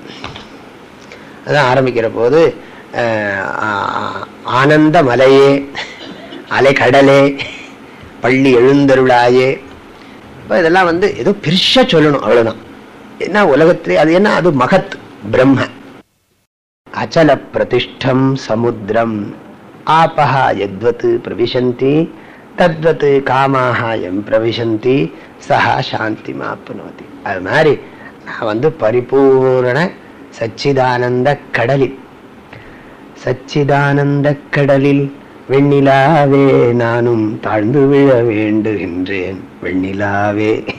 அதான் ஆரம்பிக்கிற போது ஆனந்த மலையே அலைக்கடலே பள்ளி எழுந்தருளாயே. இப்போ இதெல்லாம் வந்து ஏதோ பெருசாக சொல்லணும் அவ்வளோதான் என்ன உலகத்திலே அது என்ன? அது மகத் பிரம்ம. அச்சல பிரதிஷ்டம் சமுத்திரம். ஆபஹா எத்வத் பிரவிசந்தி தத்வத் காமாக எம் பிரவிசந்தி சஹா சாந்தி மாப்னோதி அது மாதிரி நான் வந்து பரிபூரண சச்சிதானந்த கடலில் சச்சிதானந்த கடலில் வெண்ணிலாவே நானும் தாழ்ந்து விழ வேண்டுகின்றேன். வெண்ணிலாவே.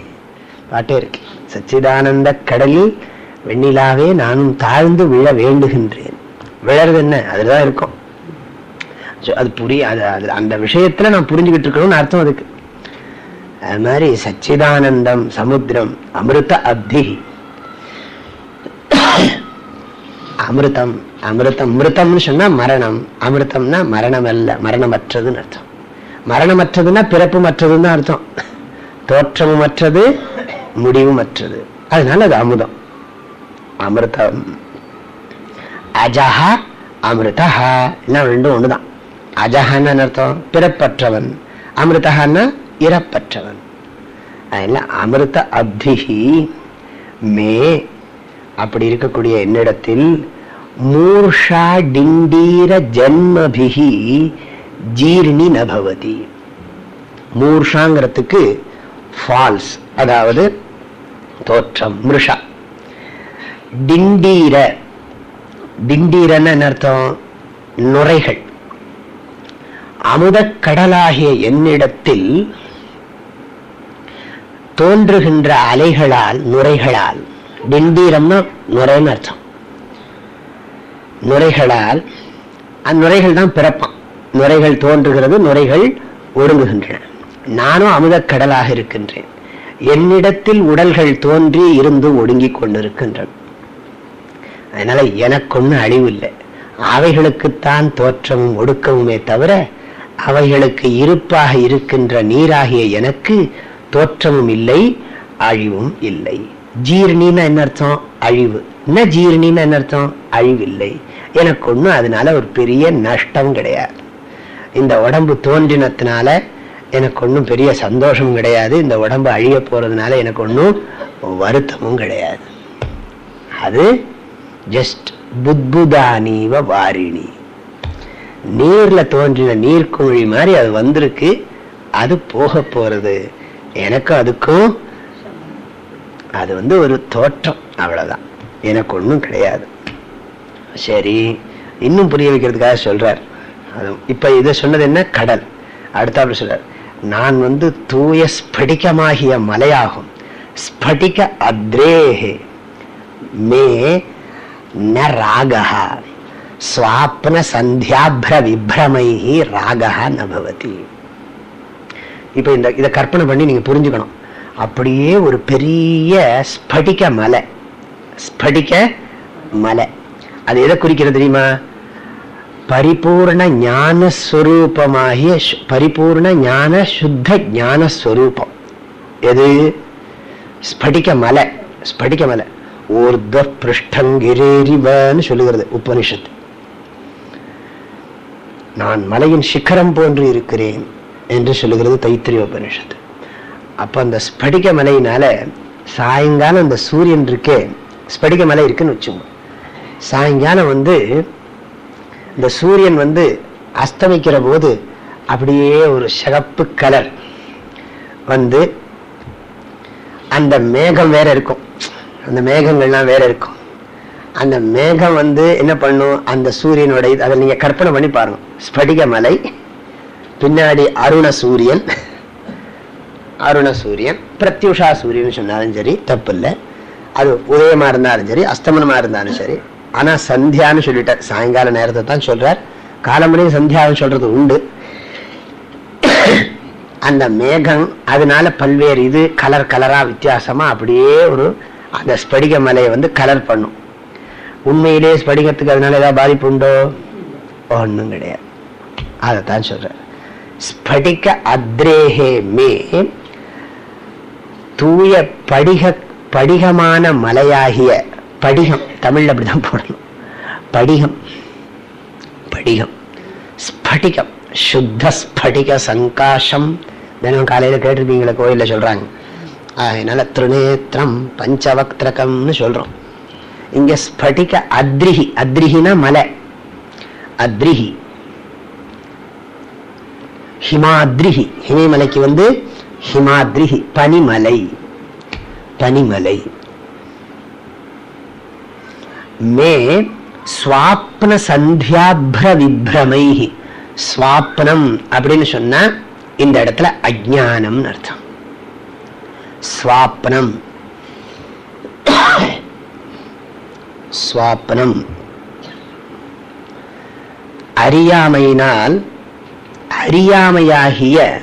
பாட்டே இருக்கு. சச்சிதானந்த கடலில் வெண்ணிலாவே நானும் தாழ்ந்து விழ வேண்டுகின்றேன். விழறது என்ன? அதுதான் இருக்கும். அது புரிய அது அது அந்த விஷயத்துல நான் புரிஞ்சுக்கிட்டு இருக்கணும்னு அர்த்தம் அதுக்கு. அது மாதிரி சச்சிதானந்தம் சமுத்திரம் அமிர்த அப்தி. அமிர்தம் அமிர்தம் மிருத்தம்னு சொன்னா மரணம். அமிர்தம்னா மரணம் அல்ல மரணமற்றதுன்னு அர்த்தம். மரணமற்றதுன்னா பிறப்பு மற்றதுன்னு அர்த்தம். தோற்றமுமற்றது முடிவுமற்றது. அதனால அது அமுதம். அமிர்தம். அஜஹா அமிர்தா எல்லாம் ரெண்டும் ஒண்ணுதான். அஜஹான்னு அர்த்தம்? பிறப்பற்றவன். அமிர்தஹான்னா இறப்பற்றவன். அதெல்லாம் அமிர்த அப்திஹி மே அப்படி இருக்கக்கூடிய என்னிடத்தில் மூர்ஷா டிண்டீர ஜென்மபிகி ஜீர்ணி நபவதி மூர்ஷாங்கிறதுக்கு ஃபால்ஸ் அதாவது தோற்றம் மிருஷா. டிண்டீர டிண்டீரன்னு அர்த்தம்? நுரைகள். அமுதக்கடலாகிய என்னிடத்தில் தோன்றுகின்ற அலைகளால் நுரைகளால் பிம்பீரம்னா நுரைன்னு அர்த்தம். நுரைகளால் அந்நுரைகள் தான் பிறப்பான். நுரைகள் தோன்றுகிறது நுரைகள் ஒடுங்குகின்றன. நானும் அமுதக் கடலாக இருக்கின்றேன். என்னிடத்தில் உடல்கள் தோன்றி இருந்து ஒடுங்கிக் கொண்டிருக்கின்றன. அதனால எனக்கு அழிவு இல்லை அவைகளுக்குத்தான் தோற்றமும் ஒடுக்கமுமே தவிர அவைகளுக்கு இருப்பாக இருக்கின்ற நீராகிய எனக்கு தோற்றமும் இல்லை அழிவும் இல்லை. ஜீரணின்னா என்ன அர்த்தம்? அழிவு. என்ன ஜீரணின்னா என்ன அர்த்தம்? அழிவில்லை. எனக்கு ஒன்றும் அதனால ஒரு பெரிய நஷ்டம் கிடையாது. இந்த உடம்பு தோன்றினத்தினால எனக்கு ஒன்றும் பெரிய சந்தோஷம் கிடையாது. இந்த உடம்பு அழிய போறதுனால எனக்கு ஒன்றும் வருத்தமும் கிடையாது. அது ஜஸ்ட் புத்புதானீவ வாரிணி. நீர்ல தோன்றின நீர்க்குழி மாதிரி அது வந்திருக்கு. அது போக போறது. எனக்கும் அதுக்கும் அது வந்து ஒரு தோற்றம் அவ்வளவுதான். எனக்கு ஒன்றும் கிடையாது. சரி இன்னும் புரிய வைக்கிறதுக்காக சொல்றார். அது இப்ப இதை சொன்னது என்ன? கடல். அடுத்தாப்புல சொல்றார் நான் வந்து தூய ஸ்படிகமாகிய மலையாகும். ஸ்படிக அத்ரேஹே மே ந ராகா ஸ்வாப்ன சந்தியாபிர விப்ரமைஹி ராகா நபவதி இப்போ இந்த இதை கற்பனை பண்ணி நீங்கள் புரிஞ்சுக்கணும். அப்படியே ஒரு பெரிய ஸ்படிக மலை. ஸ்படிக மலை. அது எதை குறிக்கிறது தெரியுமா? பரிபூர்ண ஞானஸ்வரூபமாகிய பரிபூர்ண ஞான சுத்த ஞானஸ்வரூபம். எது? ஸ்படிக மலை. ஸ்படிக மலை. ஊர்த பிருஷ்டங்கிரேரிவன்னு சொல்லுகிறது உபனிஷத்து. நான் மலையின் சிக்கரம் போன்று இருக்கிறேன் என்று சொல்லுகிறது தைத்திரிய உபனிஷத்து. அப்போ அந்த ஸ்படிக மலையினால சாயங்காலம் அந்த சூரியன் இருக்கே ஸ்படிக மலை இருக்குன்னு வச்சுக்கோங்க. சாயங்காலம் வந்து இந்த சூரியன் வந்து அஸ்தமிக்கிற போது அப்படியே ஒரு சிகப்பு கலர் வந்து அந்த மேகம் வேற இருக்கும். அந்த மேகங்கள்லாம் வேற இருக்கும். அந்த மேகம் வந்து என்ன பண்ணும்? அந்த சூரியனோட அதை நீங்க கற்பனை பண்ணி பாருங்க. ஸ்படிக மலை பின்னாடி அருண சூரியன். அருண சூரியன் பிரத்யுஷா சூரியன் சொன்னாலும் சரி தப்பு இல்லை அது உதயமா இருந்தாலும் சரி அஸ்தமனமா இருந்தாலும் சரி. ஆனா சந்தியான்னு சொல்லிட்டார் சாயங்கால நேரத்தை தான் சொல்றார். காலமுறையும் சந்தியான்னு சொல்றது உண்டு. அந்த மேகம் அதனால பல்வேறு இது கலர் கலரா வித்தியாசமா அப்படியே ஒரு அந்த ஸ்படிக மலையை வந்து கலர் பண்ணும். உண்மையிலே ஸ்படிகத்துக்கு அதனால ஏதாவது பாதிப்பு உண்டோ? ஒன்றும் கிடையாது. அதைத்தான் சொல்ற ஸ்படிக அத்ரேஹே மே தூய படிக படிகமான மலையாகிய படிகம். தமிழ்ல அப்படிதான் போடணும். படிகம். படிகம். ஸ்படிகம். சுத்த ஸ்படிக சங்காஷம். தினம் காலையில கேட்டிருப்பீங்களே கோயிலில் சொல்றாங்க. அதனால திருநேத்திரம் பஞ்சவக்திரகம்னு சொல்றோம். இங்க ஸ்படிக அத்ரிஹி. அத்ரிஹினா மலை. அத்ரிஹி. ஹிமாத்ரிஹி. ஹிமேமலைக்கு வந்து ஹிமாத்ரிஹி பனிமலை. பனிமலை. மே ஸ்வாப்ன சந்தியாபிர விப்ரமை ஸ்வாப்னம் அப்படின்னு சொன்னா இந்த இடத்துல அஜானம்னு அர்த்தம். ஸ்வாப்னம். ஸ்வாப்னம். அறியாமையினால் அறியாமையாகிய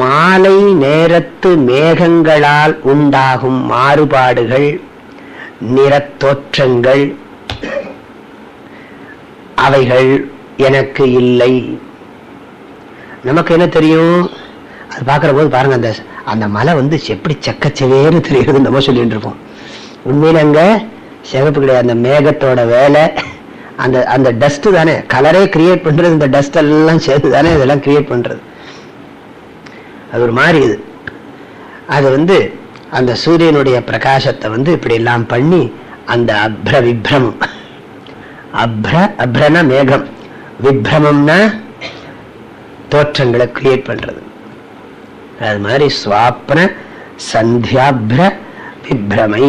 மாலை நேரத்து மேகங்களால் உண்டாகும் மாறுபாடுகள் நிறத்தோற்றங்கள் அவைகள் எனக்கு இல்லை. நமக்கு என்ன தெரியும்? அது பார்க்குற போது பாருங்க அந்த அந்த மலை வந்து எப்படி செக்கச்செவேன்னு தெரியுது நம்ம சொல்லிட்டு இருப்போம் உண்மையில அங்கே சிவப்பு கிடையாது. அந்த மேகத்தோட வேலை அந்த அந்த டஸ்ட் தானே. கலரே கிரியேட் பண்றது இந்த டஸ்ட் எல்லாம் சேர்த்து தானே இதெல்லாம் கிரியேட் பண்றது. அது ஒரு மாதிரி இது. அது வந்து அந்த சூரியனுடைய பிரகாசத்தை வந்து இப்படி எல்லாம் பண்ணி அந்த அப்ர விப்ரமம். அப்ர அப்ரனா மேகம். விப்ரமம்னா தோற்றங்களை கிரியேட் பண்றது. அது மாதிரி சுவாப்ன சந்தியாப்ர விப்ரமை.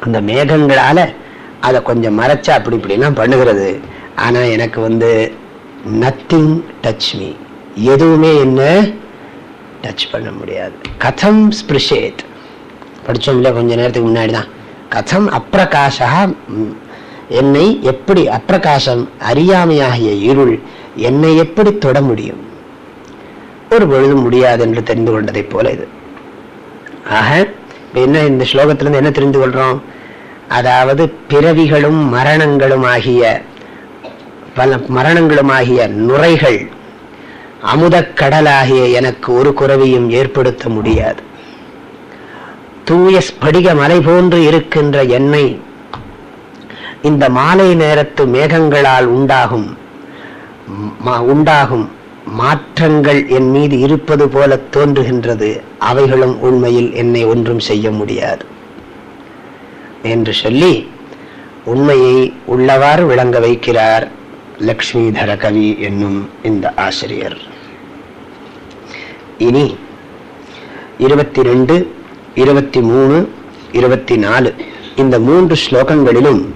அந்த மேகங்களால அதை கொஞ்சம் மறைச்சா அப்படி இப்படிலாம் பண்ணுகிறது. ஆனால் எனக்கு வந்து நத்திங் டச் மீ எதுவுமே என்ன டச் பண்ண முடியாது. கதம் ஸ்பிருஷேத். படிச்சோம்ல கொஞ்ச நேரத்துக்கு முன்னாடி தான் கதம் அப்பிரகாஷா என்னை எப்படி அப்பிரகாசம் அறியாமையாகிய இருள் என்னை எப்படி தொட முடியும்? ஒரு பொழுதும் முடியாது என்று தெரிந்து கொண்டதைப் போல இது. ஆக இப்ப என்ன இந்த ஸ்லோகத்திலிருந்து என்ன தெரிந்து கொள்றோம்? அதாவது பிறவிகளும் மரணங்களும் ஆகிய பல மரணங்களுமாகிய நுரைகள் அமுதக்கடலாகிய எனக்கு ஒரு குறவையும் ஏற்படுத்த முடியாது. தூய ஸ்படிக மலை போன்று இருக்கின்ற என்னை இந்த மாலை நேரத்து மேகங்களால் உண்டாகும் உண்டாகும் மாற்றங்கள் என் மீது இருப்பது போல தோன்றுகின்றது. அவைகளும் உண்மையில் என்னை ஒன்றும் செய்ய முடியாது. என்று சொல்லி உண்மையை உள்ளவாறு விளங்க வைக்கிறார். லக்ஷ்மிதர கவி என்னும் இந்த ஆசிரியர். இனி இருபத்தி ரெண்டு இருபத்தி மூணு இருபத்தி நாலு இந்த மூன்று ஸ்லோகங்களிலும்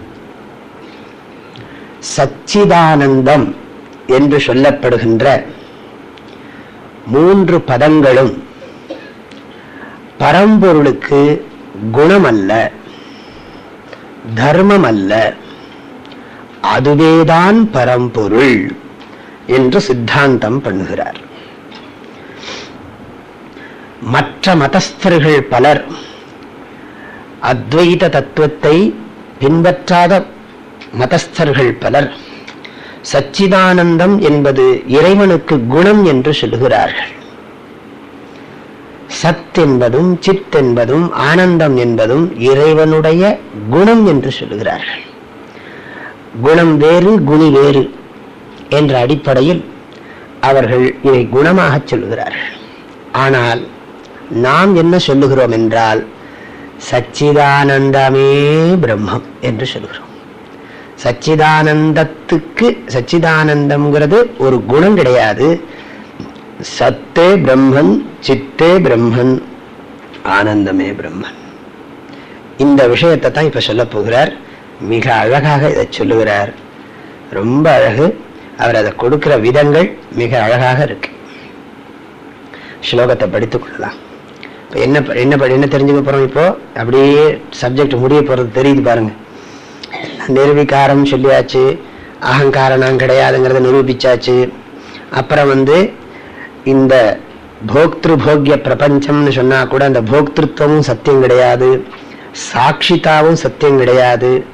சச்சிதானந்தம் என்று சொல்லப்படுகின்ற மூன்று பதங்களும் பரம்பொருளுக்கு குணமல்ல தர்மம் அல்ல அதுவேதான் பரம்பொருள் என்று சித்தாந்தம் பண்ணுகிறார். மற்ற மதஸ்தர்கள் பலர் அத்வைத தத்துவத்தை பின்பற்றாத மதஸ்தர்கள் பலர் சச்சிதானந்தம் என்பது இறைவனுக்கு குணம் என்று சொல்லுகிறார்கள். சத் என்பதும் சித் என்பதும் ஆனந்தம் என்பதும் இறைவனுடைய குணம் என்று சொல்லுகிறார்கள். குணம் வேறு குணி வேறு என்ற அடிப்படையில் அவர்கள் இதை குணமாக சொல்லுகிறார்கள். ஆனால் நாம் என்ன சொல்லுகிறோம் என்றால் சச்சிதானந்தமே பிரம்மம் என்று சொல்கிறோம் சச்சிதானந்தத்துக்கு சச்சிதானந்தம்ங்கிறது ஒரு குணம் கிடையாது. சத்தே பிரம்மன் சித்தே பிரம்மன் ஆனந்தமே பிரம்மன். இந்த விஷயத்தை தான் இப்ப சொல்ல போகிறார். மிக அழகாக இதை சொல்லுகிறார். ரொம்ப அழகு. அவர் அதை கொடுக்கிற விதங்கள் மிக அழகாக இருக்கு. ஸ்லோகத்தை படித்துக் கொள்ளலாம். என்ன என்ன என்ன தெரிஞ்சுக்க போறோம் இப்போ? அப்படியே சப்ஜெக்ட் முடிய போறது தெரியுது பாருங்க. நிரூபிக்காரம் சொல்லியாச்சு. அகங்காரம் நான் கிடையாதுங்கிறத நிரூபிச்சாச்சு. அப்புறம் வந்து இந்த போக்திரு போக்ய பிரபஞ்சம்னு சொன்னா கூட அந்த போக்திருத்துவமும் சத்தியம் கிடையாது. சாட்சிதாவும் சத்தியம் கிடையாது.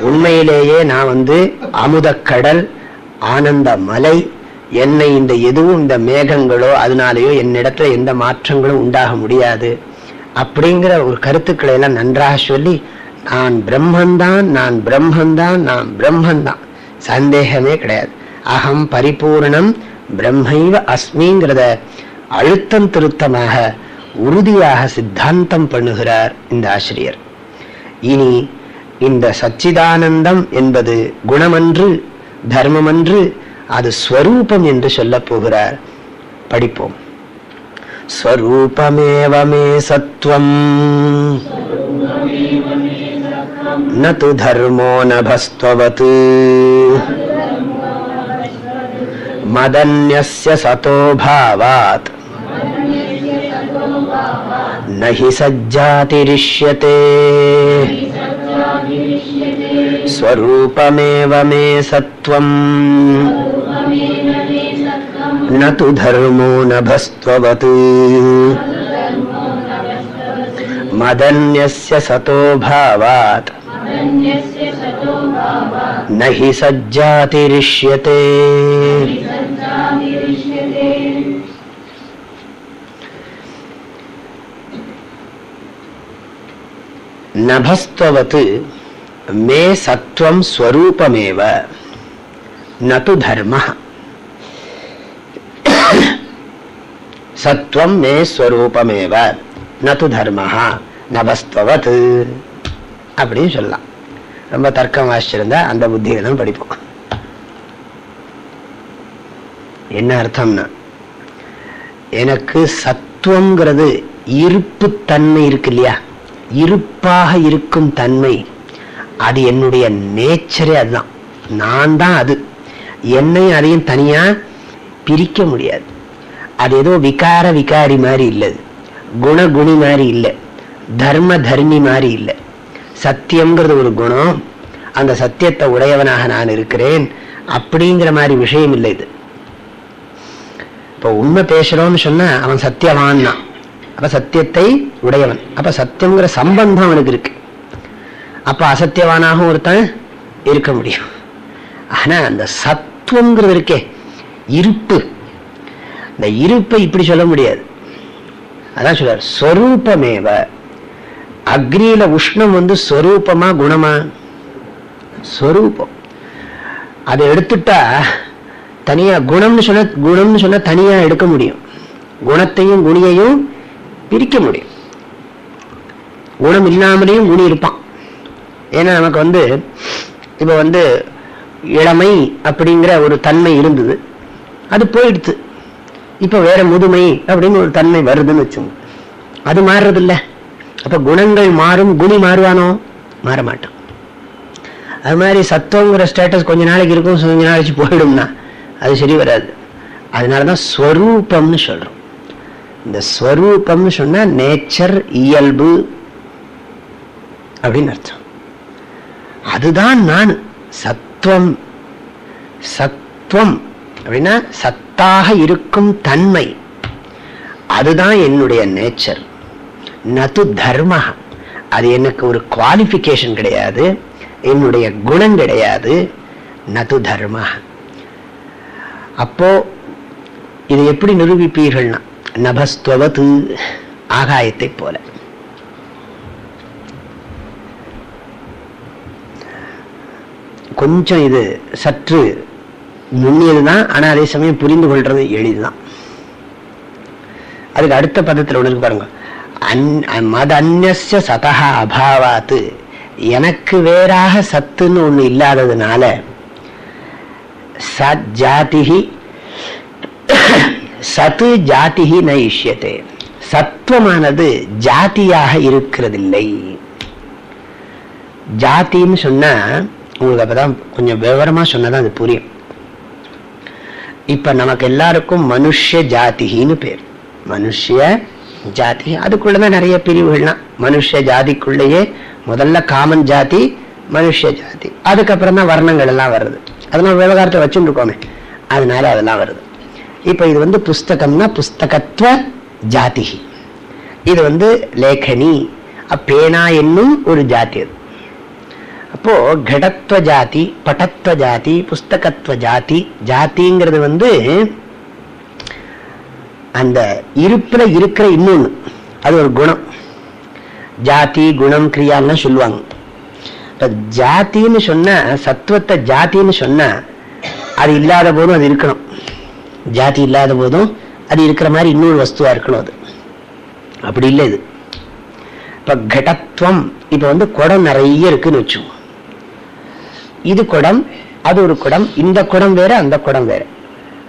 உண்மையிலேயே நான் வந்து அமுதக்கடல் ஆனந்த மலை என்னை இந்த எதுவும் இந்த மேகங்களோ அதனாலேயோ என்னிடத்துல எந்த மாற்றங்களும் உண்டாக முடியாது. அப்படிங்கிற ஒரு கருத்துக்களை எல்லாம் நன்றாக சொல்லி நான் பிரம்மந்தான் நான் பிரம்மந்தான் நான் பிரம்மந்தான் சந்தேகமே கிடையாது. அகம் பரிபூர்ணம் பிரம்மைவ அஸ்மிங்கிறத அழுத்தம் திருத்தமாக உறுதியாக சித்தாந்தம் பண்ணுகிறார் இந்த ஆசிரியர். இனி இந்த சச்சிதானந்தம் என்பது குணமன்று தர்மமன்று அது ஸ்வரூபம் என்று சொல்ல போகிறார். படிப்போம். ஸ்வரூபமேவமே சத்வம். நது தர்மோ நபஸ்தவத் மதன்யஸ்ய சதோ பாவாத். நஹி சஜ்ஜாதிரிஷ்யதே स्वरूपमेव मे सत्त्वम् न तु धर्मो नभस्त्ववत् मदन्यस्य सतो भावात् न हि सज्जातिरिष्यते नभस्त्ववत् மே சத்துவம் ஸ்வரூபமேவ. நது தர்ம. சத்துவம் மே ஸ்வரூபமேவ. நது தர்மஹா நபஸ்தவத் அப்படின்னு சொல்லலாம். ரொம்ப தர்க்கம் வாசிச்சிருந்தா அந்த புத்தியில தான் படிப்போம். என்ன அர்த்தம்னா எனக்கு சத்துவங்கிறது இருப்பு தன்மை இருக்கு இல்லையா? இருப்பாக இருக்கும் தன்மை. அது என்னுடைய நேச்சரே அதுதான். நான் தான் அது. என்னையும் அதையும் தனியா பிரிக்க முடியாது. அது ஏதோ விகார விகாரி மாதிரி இல்லை. குண குணி மாதிரி இல்லை. தர்ம தர்மி மாதிரி இல்லை. சத்தியம்ங்கிறது ஒரு குணம். அந்த சத்தியத்தை உடையவனாக நான் இருக்கிறேன் அப்படிங்கிற மாதிரி விஷயம் இல்லை இது. இப்போ உண்மை பேசுறோம்னு சொன்னா அவன் சத்தியவான் தான். அப்ப சத்தியத்தை உடையவன். அப்ப சத்தியங்கிற சம்பந்தம் அவனுக்கு இருக்கு. அப்ப அசத்தியவானாகவும் ஒருத்தன் இருக்க முடியும். ஆனா அந்த சத்துவங்கிறது இருக்கே இருப்பு. இந்த இருப்பை இப்படி சொல்ல முடியாது. அதான் சொல்றார் ஸ்வரூபமேவ அக்னியில உஷ்ணம் வந்து ஸ்வரூபமா குணமா? ஸ்வரூபம் அதை எடுத்துட்டா தனியா குணம்னு சொன்ன குணம்னு சொன்னா தனியா எடுக்க முடியும். குணத்தையும் குணியையும் பிரிக்க முடியும். குணம் இல்லாமலேயும் குணி இருப்பான். ஏன்னா நமக்கு வந்து இப்போ வந்து இளமை அப்படிங்கிற ஒரு தன்மை இருந்தது. அது போயிடுத்து. இப்ப வேற முதுமை அப்படின்னு ஒரு தன்மை வருதுன்னு வச்சுங்க. அது மாறுறது இல்ல அப்ப குணங்கள் மாறும் குணி மாறுவானோ? மாற மாட்டான் அது மாதிரி சத்துவங்கிற ஸ்டேட்டஸ் கொஞ்ச நாளைக்கு இருக்கும் கொஞ்ச நாளைக்கு போயிடும்னா அது சரி வராது. அதனாலதான் ஸ்வரூபம்னு சொல்றோம். இந்த ஸ்வரூபம்னு சொன்னா நேச்சர் இயல்பு அப்படின்னு அர்த்தம். அதுதான் நான். சத்துவம். சத்துவம் அப்படின்னா சத்தாக இருக்கும் தன்மை. அதுதான் என்னுடைய நேச்சர் நது தர்ம அது எனக்கு ஒரு குவாலிஃபிகேஷன் கிடையாது. என்னுடைய குணம் கிடையாது. நது தர்ம அப்போ இதை எப்படி நிரூபிப்பீர்கள்னா நபஸ்துவது ஆகாயத்தை போல. கொஞ்சம் இது சற்று நுண்ணியதுதான் ஆனா அதே சமயம் புரிந்து கொள்றது எளிதுதான். அதுக்கு அடுத்த பதத்தில் ஒன்று பாருங்க. அன் மத அந்நிய சதா அபாவாத்து. எனக்கு வேறாக சத்துன்னு ஒண்ணு இல்லாததுனால சத் ஜாதிகி சத்து ஜாதிகி ந இஷ்யத்தே சத்துவமானது ஜாதியாக இருக்கிறதில்லை. ஜாத்தின்னு சொன்னா உங்களுக்கு அப்பதான் கொஞ்சம் விவரமா சொன்னதான் அது புரியும். இப்ப நமக்கு எல்லாருக்கும் மனுஷ ஜாதிகின்னு பேர். மனுஷ ஜாதி அதுக்குள்ளதான் நிறைய பிரிவுகள்லாம் மனுஷ ஜாதிக்குள்ளேயே முதல்ல காமன் ஜாதி மனுஷ ஜாதி. அதுக்கப்புறம் தான் வர்ணங்கள் எல்லாம் வருது. அதெல்லாம் விவகாரத்தை வச்சுட்டு இருக்கோமே அதனால அதெல்லாம் வருது. இப்ப இது வந்து புஸ்தகம்னா புஸ்தகத்துவ ஜாதி இது வந்து லேखनी பேனா என்னும் ஒரு ஜாதி அது. அப்போ கடத்துவ ஜாதி பட்டத்துவ ஜாதி புஸ்தகத்துவ ஜாதி ஜாதிங்கிறது வந்து அந்த இருப்புல இருக்கிற இன்னொன்னு அது ஒரு குணம் ஜாதி குணம் கிரியாலாம் சொல்லுவாங்க. இப்ப ஜாத்தின்னு சொன்னா சத்துவத்தை ஜாத்தின்னு சொன்னா அது இல்லாத போதும் அது இருக்கணும் ஜாதி இல்லாத போதும் அது இருக்கிற மாதிரி இன்னொரு வஸ்துவா இருக்கணும் அது அப்படி இல்லை இது இப்ப கடத்துவம் இப்ப வந்து குடம் நிறைய இருக்குன்னு வச்சுக்கோங்க இது குடம் அது ஒரு குடம் இந்த குடம் வேற அந்த குடம் வேற.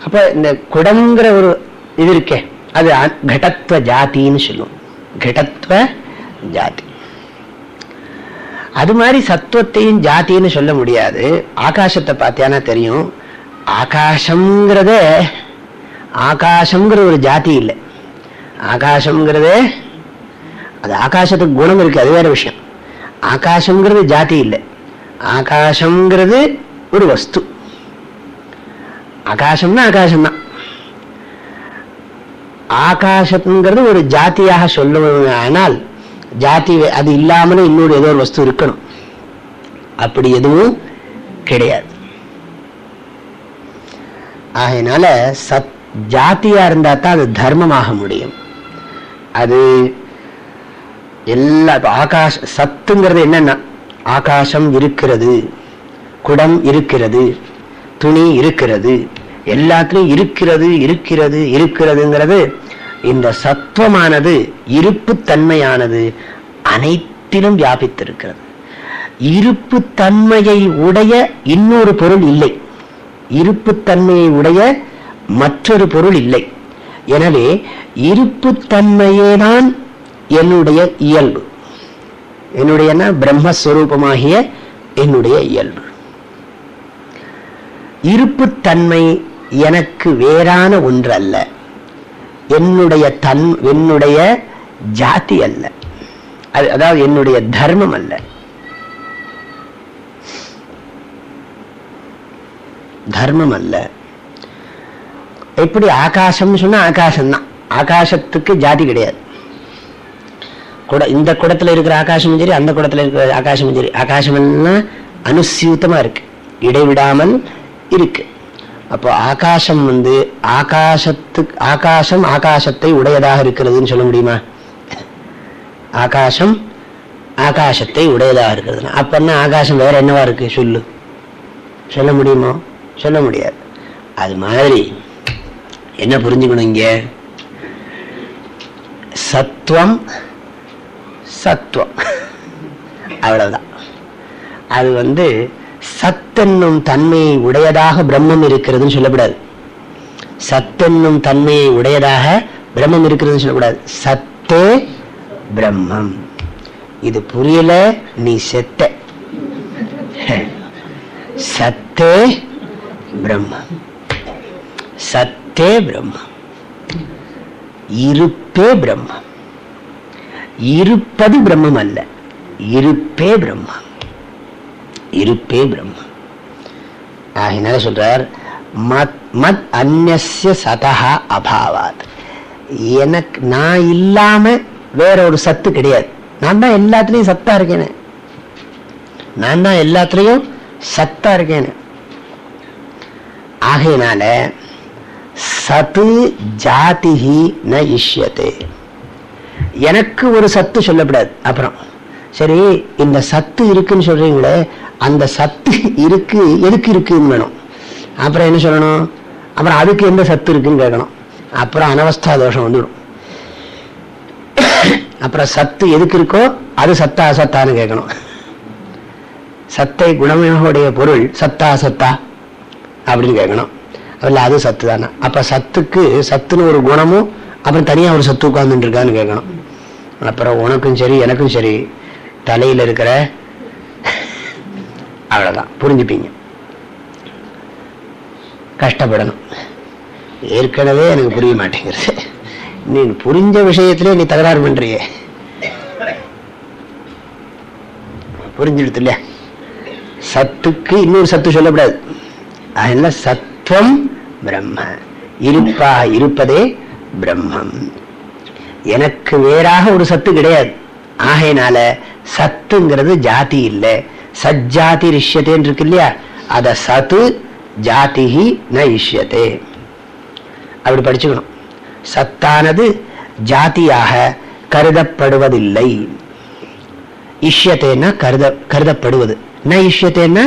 அப்ப இந்த குடம்ங்கிற ஒரு இது இருக்கே அது கடத்துவ ஜாதின்னு சொல்லுவோம். கடத்துவ ஜாதி அது மாதிரி சத்துவத்தையும் ஜாதின்னு சொல்ல முடியாது. ஆகாசத்தை பார்த்தியானா தெரியும். ஆகாசங்கிறத ஆகாசங்கிற ஒரு ஜாதி இல்லை. ஆகாசம்ங்கிறதே அது ஆகாசத்துக்கு குணம் இருக்கு அது வேற விஷயம். ஆகாசம்ங்கிறது ஜாதி இல்லை. ஆகாசம்ங்கிறது ஒரு வஸ்து. ஆகாசம்னா ஆகாசம் தான் ஆகாசம்ங்கிறது ஒரு ஜாதியாக சொல்லுவது ஆனால் ஜாதி அது இல்லாமலே இன்னொரு ஏதோ ஒரு வஸ்து இருக்கணும். அப்படி எதுவும் கிடையாது. ஆகையினால சத் ஜாத்தியா இருந்தா தான் அது தர்மமாக முடியும். அது எல்லா ஆகாஷ் சத்துங்கிறது என்னன்னா ஆகாசம் இருக்கிறது குடம் இருக்கிறது துணி இருக்கிறது எல்லாத்துலையும் இருக்கிறது இருக்கிறது இருக்கிறதுங்கிறது இந்த சத்துவமானது இருப்பு தன்மையானது அனைத்திலும் வியாபித்திருக்கிறது. இருப்பு தன்மையை உடைய இன்னொரு பொருள் இல்லை. இருப்பு தன்மையை உடைய மற்றொரு பொருள் இல்லை. எனவே இருப்பு தன்மையேதான் என்னுடைய இயல்பு. என்னுடைய பிரம்மஸ்வரூபமாகிய என்னுடைய இயல்பு. இருப்புத்தன்மை எனக்கு வேறான ஒன்று அல்ல என்னுடைய தன் என்னுடைய ஜாதி அல்ல. அது அதாவது என்னுடைய தர்மம் அல்ல. தர்மம் அல்ல. எப்படி? ஆகாசம்னு சொன்னா ஆகாசம்தான். ஆகாசத்துக்கு ஜாதி கிடையாது. குட இந்த குடத்துல இருக்கிற ஆகாசமும் சரி அந்த குடத்துல இருக்கிற ஆகாசமும் சரி ஆகாசம் எல்லாம் இருக்கு. இடைவிடாமல் இருக்கு. அப்போ ஆகாசம் வந்து ஆகாசத்துக்கு ஆகாசம் ஆகாசத்தை உடையதாக இருக்கிறதுன்னு சொல்ல முடியுமா? ஆகாசம் ஆகாசத்தை உடையதாக இருக்கிறது அப்பன்னா ஆகாசம் வேற என்னவா இருக்கு? சொல்லு. சொல்ல முடியுமோ? சொல்ல முடியாது. அது மாதிரி. என்ன புரிஞ்சுக்கணும் இங்க? சத்துவம் சத்துவம். அவ்வளவுதான். அது வந்து சத்தென்னும் தன்மையை உடையதாக பிரம்மம் இருக்கிறதுன்னு சொல்லக்கூடாது. சத்தென்னும் தன்மையை உடையதாக பிரம்மம் இருக்கிறதுன்னு சொல்லக்கூடாது. சத்தே பிரம்மம். இது புரியல நீ செத்த. சத்தே பிரம்மம். சத்தே பிரம்மம். இருப்பே பிரம்மம். இருப்பது பிரம்மம் அல்ல. இருப்பே பிரம்மம். இருப்பே பிரம்மம். ஆகினால சொல்றார் மத் மத் அந்நிய சதா அபாவாத். எனக்கு நான் இல்லாம வேற ஒரு சத்து கிடையாது. நான் தான் எல்லாத்துலேயும் சத்தா இருக்கேனே. நான் தான் எல்லாத்துலேயும் சத்தா இருக்கேனே. ஆகையினால சத்து ஜாதிகி ந இஷ்யத்தை எனக்கு ஒரு சத்து சொல்லப்படாது. அப்புறம் சரி இந்த சத்து இருக்குன்னு சொல்றீங்களே அந்த சத்து இருக்கு எதுக்கு இருக்குன்னு வேணும்? அப்புறம் என்ன சொல்லணும்? அப்புறம் அதுக்கு எந்த சத்து இருக்குன்னு கேட்கணும். அப்புறம் அனவஸ்தா தோஷம் வந்துடும். அப்புறம் சத்து எதுக்கு இருக்கோ அது சத்தா அசத்தான்னு கேட்கணும். சத்தை குணமையுடைய பொருள் சத்தா சத்தா அப்படின்னு கேட்கணும். அதில் அது சத்து தானே அப்ப சத்துக்கு சத்துன்னு ஒரு குணமும் அப்புறம் தனியா ஒரு சத்து உட்கார்ந்துட்டு இருக்கான்னு கேட்கணும். அப்புறம் உனக்கும் சரி எனக்கும் சரி தலையில இருக்கிற அவ்வளோதான் புரிஞ்சுப்பீங்க. கஷ்டப்படணும். ஏற்கனவே எனக்கு புரிய மாட்டேங்கிறது நீ புரிஞ்ச விஷயத்திலே நீ தகராறு பண்றியே. புரிஞ்சிடுது இல்லையா? சத்துக்கு இன்னொரு சத்து சொல்லக்கூடாது. அதனால சத்துவம் பிரம்ம. இருப்பா இருப்பதே பிரம்மம். எனக்கு வேறாக ஒரு சத்து கிடையாது. ஆகையினால சத்துங்கிறது ஜாதி இல்லை. சஜ்ஜாதி ரிஷ்யத்தேன்னு இருக்கு இல்லையா? அத சத்து ஜாதிஹி ந இஷ்யத்தே அப்படி படிச்சுக்கணும். சத்தானது ஜாதியாக கருதப்படுவதில்லை. இஷ்யத்தேன்னா கருத கருதப்படுவது. ந இஷ்யத்தேன்னா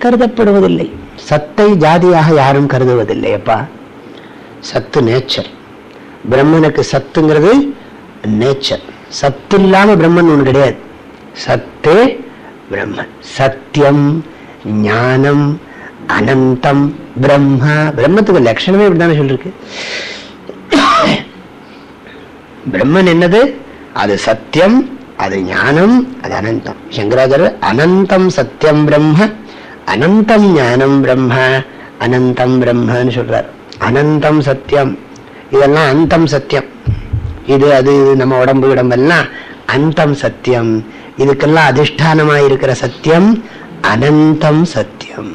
கருதப்படுவதில்லை. சத்தை ஜாதியாக யாரும் கருதுவதில்லை அப்பா சத்து நேச்சர். பிரம்மனுக்கு சத்துங்கிறது நேச்சர் சத்து இல்லாம பிரம்மன் ஒன்று கிடையாது. சத்தே பிரம்மன். சத்தியம் ஞானம் அனந்தம் பிரம்மா. பிரம்மத்துக்கு லட்சணமே இப்படிதானே சொல்லிருக்கு. பிரம்மன் என்னது? அது சத்தியம் அது ஞானம் அது அனந்தம். சங்கராச்சாரியர் அனந்தம் சத்தியம் பிரம்ம அனந்தம் ஞானம் பிரம்ம அனந்தம் பிரம்மன்னு சொல்றார். அனந்தம் சத்தியம். இதெல்லாம் அந்தம் சத்தியம். இது அது நம்ம உடம்பு உடம்பெல்லாம் அந்தம் சத்தியம். இதுக்கெல்லாம் அதிஷ்டானமாக இருக்கிற சத்தியம் அனந்தம் சத்தியம்.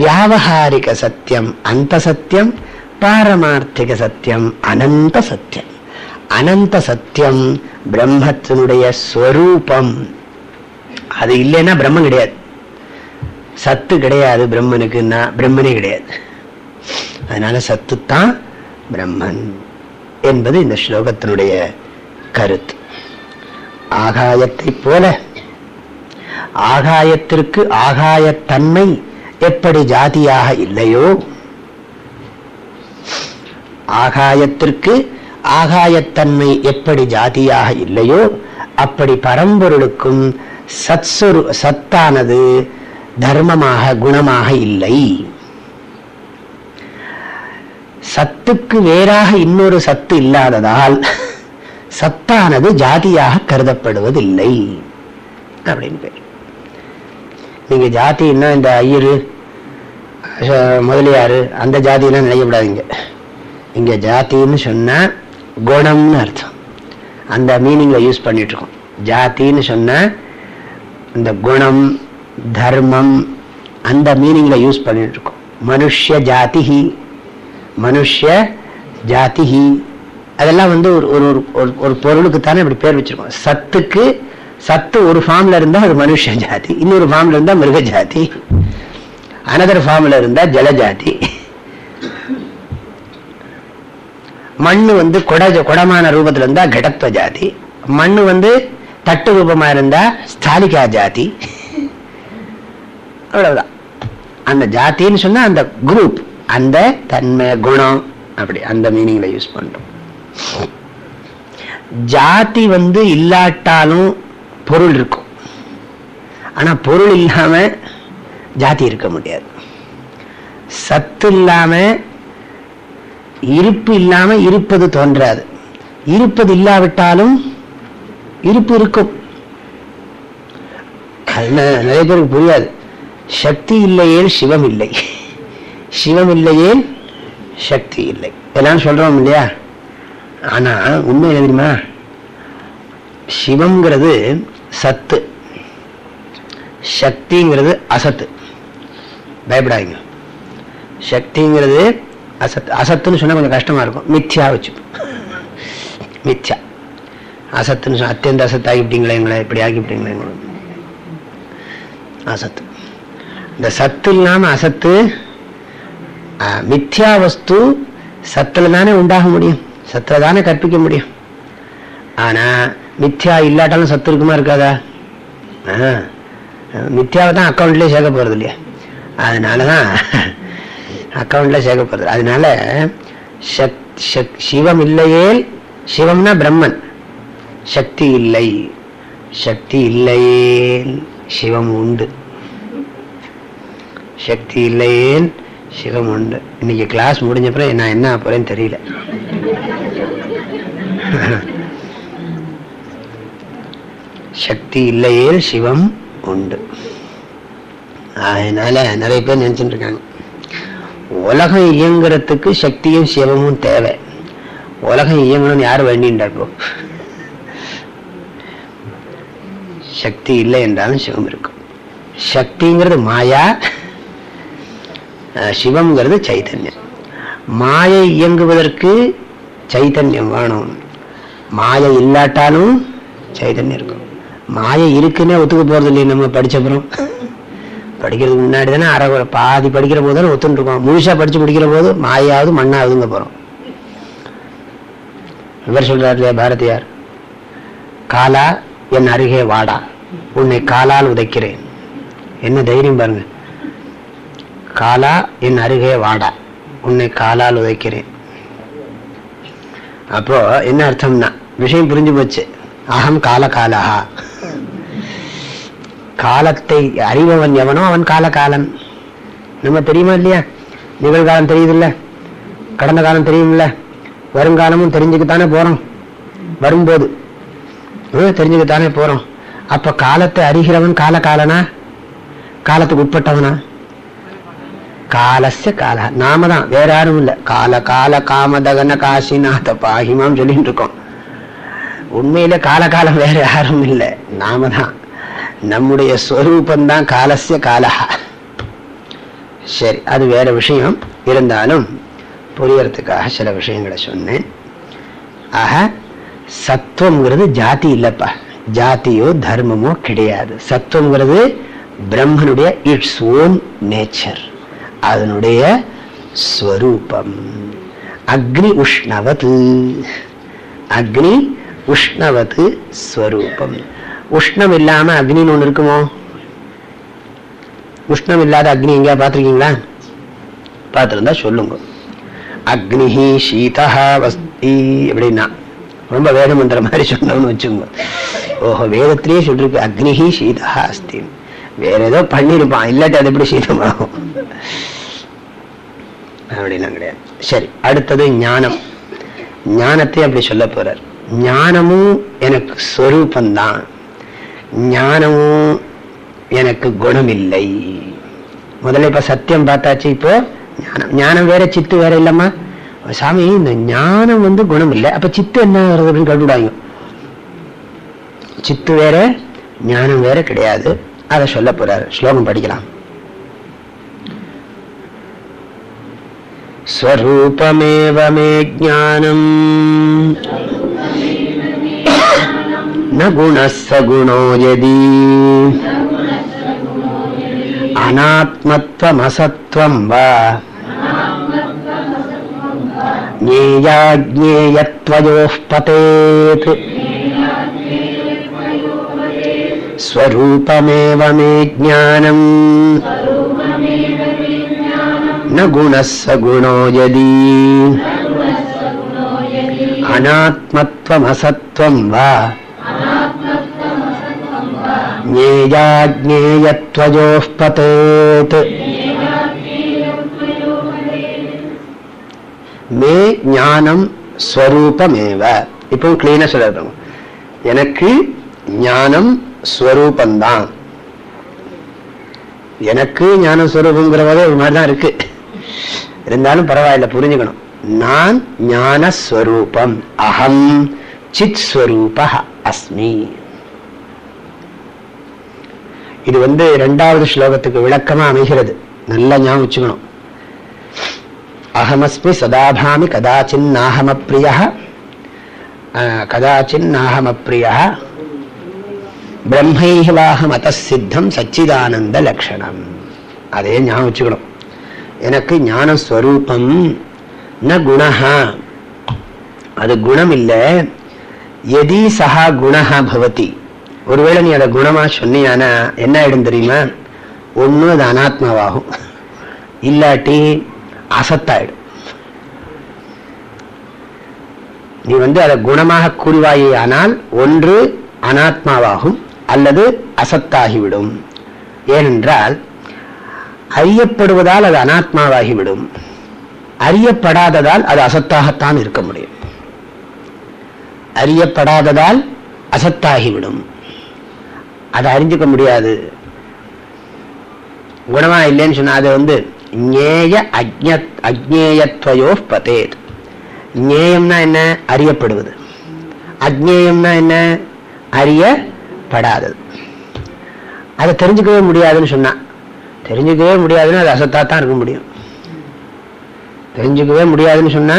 வியாபகாரிக சத்தியம் அந்த சத்தியம் பாரமார்த்திக சத்தியம் அனந்த சத்தியம். அனந்த சத்தியம் பிரம்மத்தினுடைய ஸ்வரூபம். அது இல்லைன்னா பிரம்மன் கிடையாது. சத்து கிடையாது பிரம்மனுக்குன்னா பிரம்மனே கிடையாது. அதனால சத்து தான் பிரம்மன் என்பது இந்த ஸ்லோகத்தினுடைய கருத்து. ஆகாயத்தை போல ஆகாயத்திற்கு ஆகாயத்தன்மை எப்படி ஜாதியாக இல்லையோ ஆகாயத்திற்கு ஆகாயத்தன்மை எப்படி ஜாதியாக இல்லையோ அப்படி பரம்பொருளுக்கும் சத்சுரு சத்தானது தர்மமாக குணமாக இல்லை. சத்துக்கு வேறாக இன்னொரு சத்து இல்லாததால் சத்தானது ஜாதியாக கருதப்படுவதில்லை. அப்படின்னு பேர். நீங்க ஜாதின்னா இந்த ஐயரு முதலியாரு அந்த ஜாதியெல்லாம் நினைக்கப்படாதீங்க இங்க ஜாதின்னு சொன்னா குணம்னு அர்த்தம். அந்த மீனிங்ல யூஸ் பண்ணிட்டு இருக்கோம் ஜாதின்னு சொன்னா இந்த குணம் தர்மம் அந்த மீனிங்ல யூஸ் பண்ணிட்டு இருக்கோம் மனுஷ்ய ஜாதி மனுஷ ஜாதிஹி. அதெல்லாம் வந்து ஒரு ஒரு ஒரு- ஒரு பொருளுக்கு தானே இப்படி பேர் வச்சிருக்கோம். சத்துக்கு சத்து ஒரு ஃபார்ம்ல இருந்தா அது மனுஷ ஜாதி இன்னொரு ஃபார்ம்ல இருந்தா மிருக ஜாதி அனதர் ஃபார்ம்ல இருந்தா ஜலஜாதி மண்ணு வந்து கொட கொடமான ரூபத்துல இருந்தா கடத்துவ ஜாதி மண்ணு வந்து தட்டு ரூபமா இருந்தா ஸ்தாலிகா ஜாதி. அவ்வளவுதான். அந்த ஜாதின்னு சொன்னா அந்த குரூப் அந்த தன்மை குணம் அப்படி அந்த மீனிங்ல யூஸ் பண்றோம். ஜாதி வந்து இல்லாட்டாலும் பொருள் இருக்கும். ஆனா பொருள் இல்லாம ஜாதி இருக்க முடியாது. சத்து இல்லாம இருப்பு இல்லாம இருப்பது தோன்றாது. இருப்பது இல்லாவிட்டாலும் இருப்பு இருக்கும். நிறைய பேருக்கு புரியாது. சக்தி இல்லையேல் சிவம் இல்லை. சிவம் இல்லையே சக்தி இல்லை எல்லாம் சொல்றோம் இல்லையா? ஆனா உண்மை என்ன தெரியுமா? சிவம்ங்கிறது சத்து. சக்திங்கிறது அசத்து. பயப்படாதீங்க. சக்திங்கிறது அசத்து அசத்துன்னு சொன்னா கொஞ்சம் கஷ்டமா இருக்கும். மித்யா வச்சுப்போம். மித்யா. அசத்துன்னு சொன்னா அத்தியந்த அசத்து ஆகிவிட்டீங்களே எங்களை இப்படி ஆகிவிட்டீங்களே எங்களை. அசத்து. இந்த சத்து இல்லாம அசத்து மித்யா வஸ்து சத்தில் தானே உண்டாக முடியும். சத்தில் தானே கற்பிக்க முடியும். ஆனால் மித்யா இல்லாட்டாலும் சத்து இருக்குமா இருக்காதா? ஆ, மித்யாவை தான் அக்கௌண்ட்லேயே சேர்க்க போகிறது இல்லையா? அதனாலதான் அக்கௌண்ட்டில் சேர்க்க போகிறது அதனால சக்- சக்- சிவம் இல்லையே சிவம்னா பிரம்மன். சக்தி இல்லை. சக்தி இல்லையேல் சிவம் உண்டு. சக்தி இல்லையேன் சிவம் உண்டு இன்னைக்கு கிளாஸ் முடிஞ்சப்பறம் நான் என்ன போறேன்னு தெரியல. சக்தி இல்லையே சிவம் உண்டு. அதனால நிறைய பேர் நினைச்சுட்டு இருக்காங்க. உலகம் இயங்குறதுக்கு சக்தியும் சிவமும் தேவை. உலகம் இயங்கணும்னு யார் வேண்டின்றா இப்போ சக்தி இல்லை என்றாலும் சிவம் இருக்கும். சக்திங்கிறது மாயா சிவம்ங்கிறது சைத்தன்யம் மாயை இயங்குவதற்கு சைத்தன்யம் வேணும். மாயை இல்லாட்டாலும் சைத்தன்யம் இருக்கும். மாயை இருக்குன்னே ஒத்துக்க போறது இல்லையே நம்ம படிச்சப்புறம் படிக்கிறதுக்கு முன்னாடி தானே அரை பாதி படிக்கிற போது தானே ஒத்துன்னு இருக்கும். முழுசா படிச்சு முடிக்கிற போது மாயாவது மண்ணாவதுங்க போறோம். இவர் சொல்றாரு இல்லையா பாரதியார்? காலா என் அருகே வாடா. உன்னை காலால் உதைக்கிறேன். என்ன தைரியம் பாருங்க. காலா என் அருகே வாடா. உன்னை காலால் உதைக்கிறேன். அப்போ என்ன அர்த்தம்னா விஷயம் புரிஞ்சு போச்சு. அகம் கால காலஹா காலத்தை அறிபவன் எவனோ அவன் காலகாலன் நம்ம தெரியுமா இல்லையா? நிகழ்காலம் தெரியுதுல்ல? கடந்த காலம் தெரியும்ல? வருங்காலமும் தெரிஞ்சுக்கத்தானே போறோம். வரும்போது. தெரிஞ்சுக்கத்தானே போறோம். அப்ப காலத்தை அறிகிறவன் கால காலனா? காலத்துக்கு உட்பட்டவனா? காலச கால நாம தான் வேற யாரும் இல்ல. கால கால காமதகன காசிநாத பாகிமாம் சொல்லிட்டு இருக்கோம் உண்மையில காலகாலம் வேற யாரும் இல்லை. நாம தான் நம்முடைய ஸ்வரூபம் தான் காலசிய காலஹா. சரி அது வேற விஷயம். இருந்தாலும் புரியறதுக்காக சில விஷயங்களை சொன்னேன். ஆக சத்துவம்ங்கிறது ஜாதி இல்லப்பா. ஜாதியோ தர்மமோ கிடையாது. சத்துவம்ங்கிறது பிரம்மனுடைய இட்ஸ் ஓன் நேச்சர். அதனுடைய ஸ்வரூபம். அக்னி உஷ்ணவது. அக்னி உஷ்ணவது ஸ்வரூபம். உஷ்ணம் இல்லாம அக்னின்னு ஒண்ணு இருக்குமோ? உஷ்ணம் இல்லாத அக்னி எங்கேயா பார்த்துருக்கீங்களா? பார்த்திருந்தா சொல்லுங்க. அக்னிஹி சீதா வஸ்தி அப்படின்னா ரொம்ப வேத மந்திரம் மாதிரி சொன்னோம்னு வச்சுங்க ஓஹோ வேதத்திலேயே சொல்லிருக்கு அக்னிஹி சீதா அஸ்தி. வேற ஏதோ பண்ணிருப்பான் இல்லாட்டி அது எப்படி சீதமாகும்? அப்படிலாம் கிடையாது. சரி அடுத்தது ஞானம். ஞானத்தை அப்படி சொல்ல போறார். ஞானமும் எனக்கு ஸ்வரூபந்தான் ஞானமும் எனக்கு குணம் இல்லை முதல்ல இப்ப சத்தியம் பார்த்தாச்சு இப்போ ஞானம். ஞானம் வேற சித்து வேற இல்லம்மா. சாமி இந்த ஞானம் வந்து குணம் இல்லை அப்ப சித்து என்ன வருது அப்படின்னு கண்டுடாங்க சித்து வேற ஞானம் வேற கிடையாது. அதை சொல்ல போறாரு. ஸ்லோகம் படிக்கலாம். स्वरूपमेव मे ज्ञानम् न गुणः स गुणो यदि अनात्मत्वमसत्त्वं वा ज्ञेयाज्ञेयत्वयोः पतेत् स्वरूपमेव मे ज्ञानम् न गुणः स गुणो यदि अनात्मत्वमसत्त्वं वा ज्ञेयाज्ञेयत्वयोः पतेत् மே ஞானம் ஸ்வரூபமேவ இப்போ கிளீனா சொல்லுறோம் எனக்கு ஞானம் ஸ்வரூபந்தான் எனக்கு ஞான ஸ்வரூபங்கிறவதே ஒரு மாதிரிதான் இருக்கு இருந்தாலும் பரவாயில்ல புரிஞ்சுக்கணும். நான் ஞானஸ்வரூபம் அகம் சித் ஸ்வரூப அஸ்மி. இது வந்து இரண்டாவது ஸ்லோகத்துக்கு விளக்கமா அமைகிறது. நல்லா ஞாபகம் வச்சுக்கணும். அகமஸ்மி சதாபாமி கதாச்சின் நாகமப்பிரிய கதாச்சின் நாகமப்பிரிய பிரம்மைவாகம் சித்தம் சச்சிதானந்த லட்சணம் அதே ஞாபகம் வச்சுக்கணும். எனக்கு ஞானஸ்வரூபம் ந குணஹா. அது குணம் இல்லை எதி சஹா குணஹா பவதி. ஒருவேளை நீ அதை குணமா சொன்னியானா என்ன ஆயிடும் தெரியுமா? ஒண்ணு அது அனாத்மாவாகும். இல்லாட்டி அசத்தாயிடும். நீ வந்து அதை குணமாக கூறுவாயே ஆனால் ஒன்று அனாத்மாவாகும் அல்லது அசத்தாகிவிடும். ஏனென்றால் அறியப்படுவதால் அது அனாத்மாவாகிவிடும். அறியப்படாததால் அது அசத்தாகத்தான் இருக்க முடியும். அறியப்படாததால் அசத்தாகிவிடும். அதை அறிஞ்சுக்க முடியாது. குணமா இல்லைன்னு சொன்னா அது வந்து ஞேய அஜ்ஞ அஜ்ஞேயத்வயோ பதேத். ஞேயம்னா என்ன? அறியப்படுவது. அஜ்ஞேயம்னா என்ன? அறியப்படாதது. அதை தெரிஞ்சுக்கவே முடியாதுன்னு சொன்னா தெரிஞ்சுக்கவே முடியாதுன்னு அது அசத்தா தான் இருக்க முடியும். தெரிஞ்சுக்கவே முடியாதுன்னு சொன்னா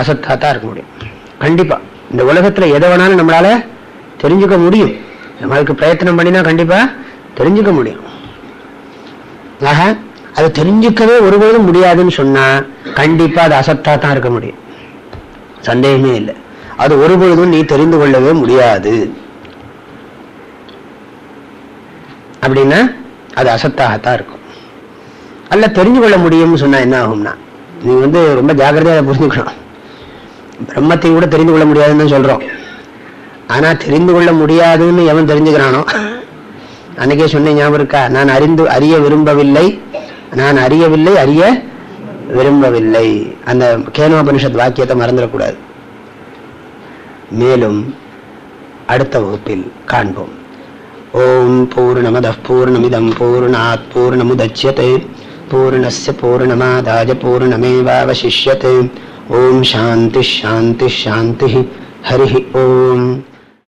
அசத்தா தான் இருக்க முடியும். கண்டிப்பா. இந்த உலகத்துல எதை வேணாலும் நம்மளால தெரிஞ்சுக்க முடியும். நம்மளுக்கு பிரயத்தனம் பண்ணினா கண்டிப்பா தெரிஞ்சுக்க முடியும். ஆக அது தெரிஞ்சுக்கவே ஒருபோதும் முடியாதுன்னு சொன்னா கண்டிப்பா அது அசத்தா தான் இருக்க முடியும். சந்தேகமே இல்லை. அது ஒருபொழுதும் நீ தெரிந்து கொள்ளவே முடியாது. அப்படின்னா அது அசத்தாகத்தான் இருக்கும். அல்ல தெரிஞ்சு கொள்ள முடியும்னு சொன்னால் என்ன ஆகும்னா நீ வந்து ரொம்ப ஜாகிரதையாக புரிஞ்சுக்கணும். பிரம்மத்தை கூட தெரிந்து கொள்ள முடியாதுன்னு சொல்கிறோம் ஆனால் தெரிந்து கொள்ள முடியாதுன்னு எவன் தெரிஞ்சுக்கிறானோ? அன்னைக்கே சொன்னேன் ஞாபகம் இருக்கா? நான் அறிந்து அறிய விரும்பவில்லை. நான் அறியவில்லை அறிய விரும்பவில்லை. அந்த கேனோபனிஷத் வாக்கியத்தை மறந்துடக்கூடாது. மேலும் அடுத்த வகுப்பில் காண்போம். ஓம் பூர்ணமத பூர்ணமிதம் பூர்ணாத் பூர்ணமுதட்சியते பூர்ணஸ்ய பூர்ணமாதாய பூர்ணமேவாவசிஷ்யते ஓம் சாந்தி ஷாந்தி ஷாந்தி ஹரி ஓம்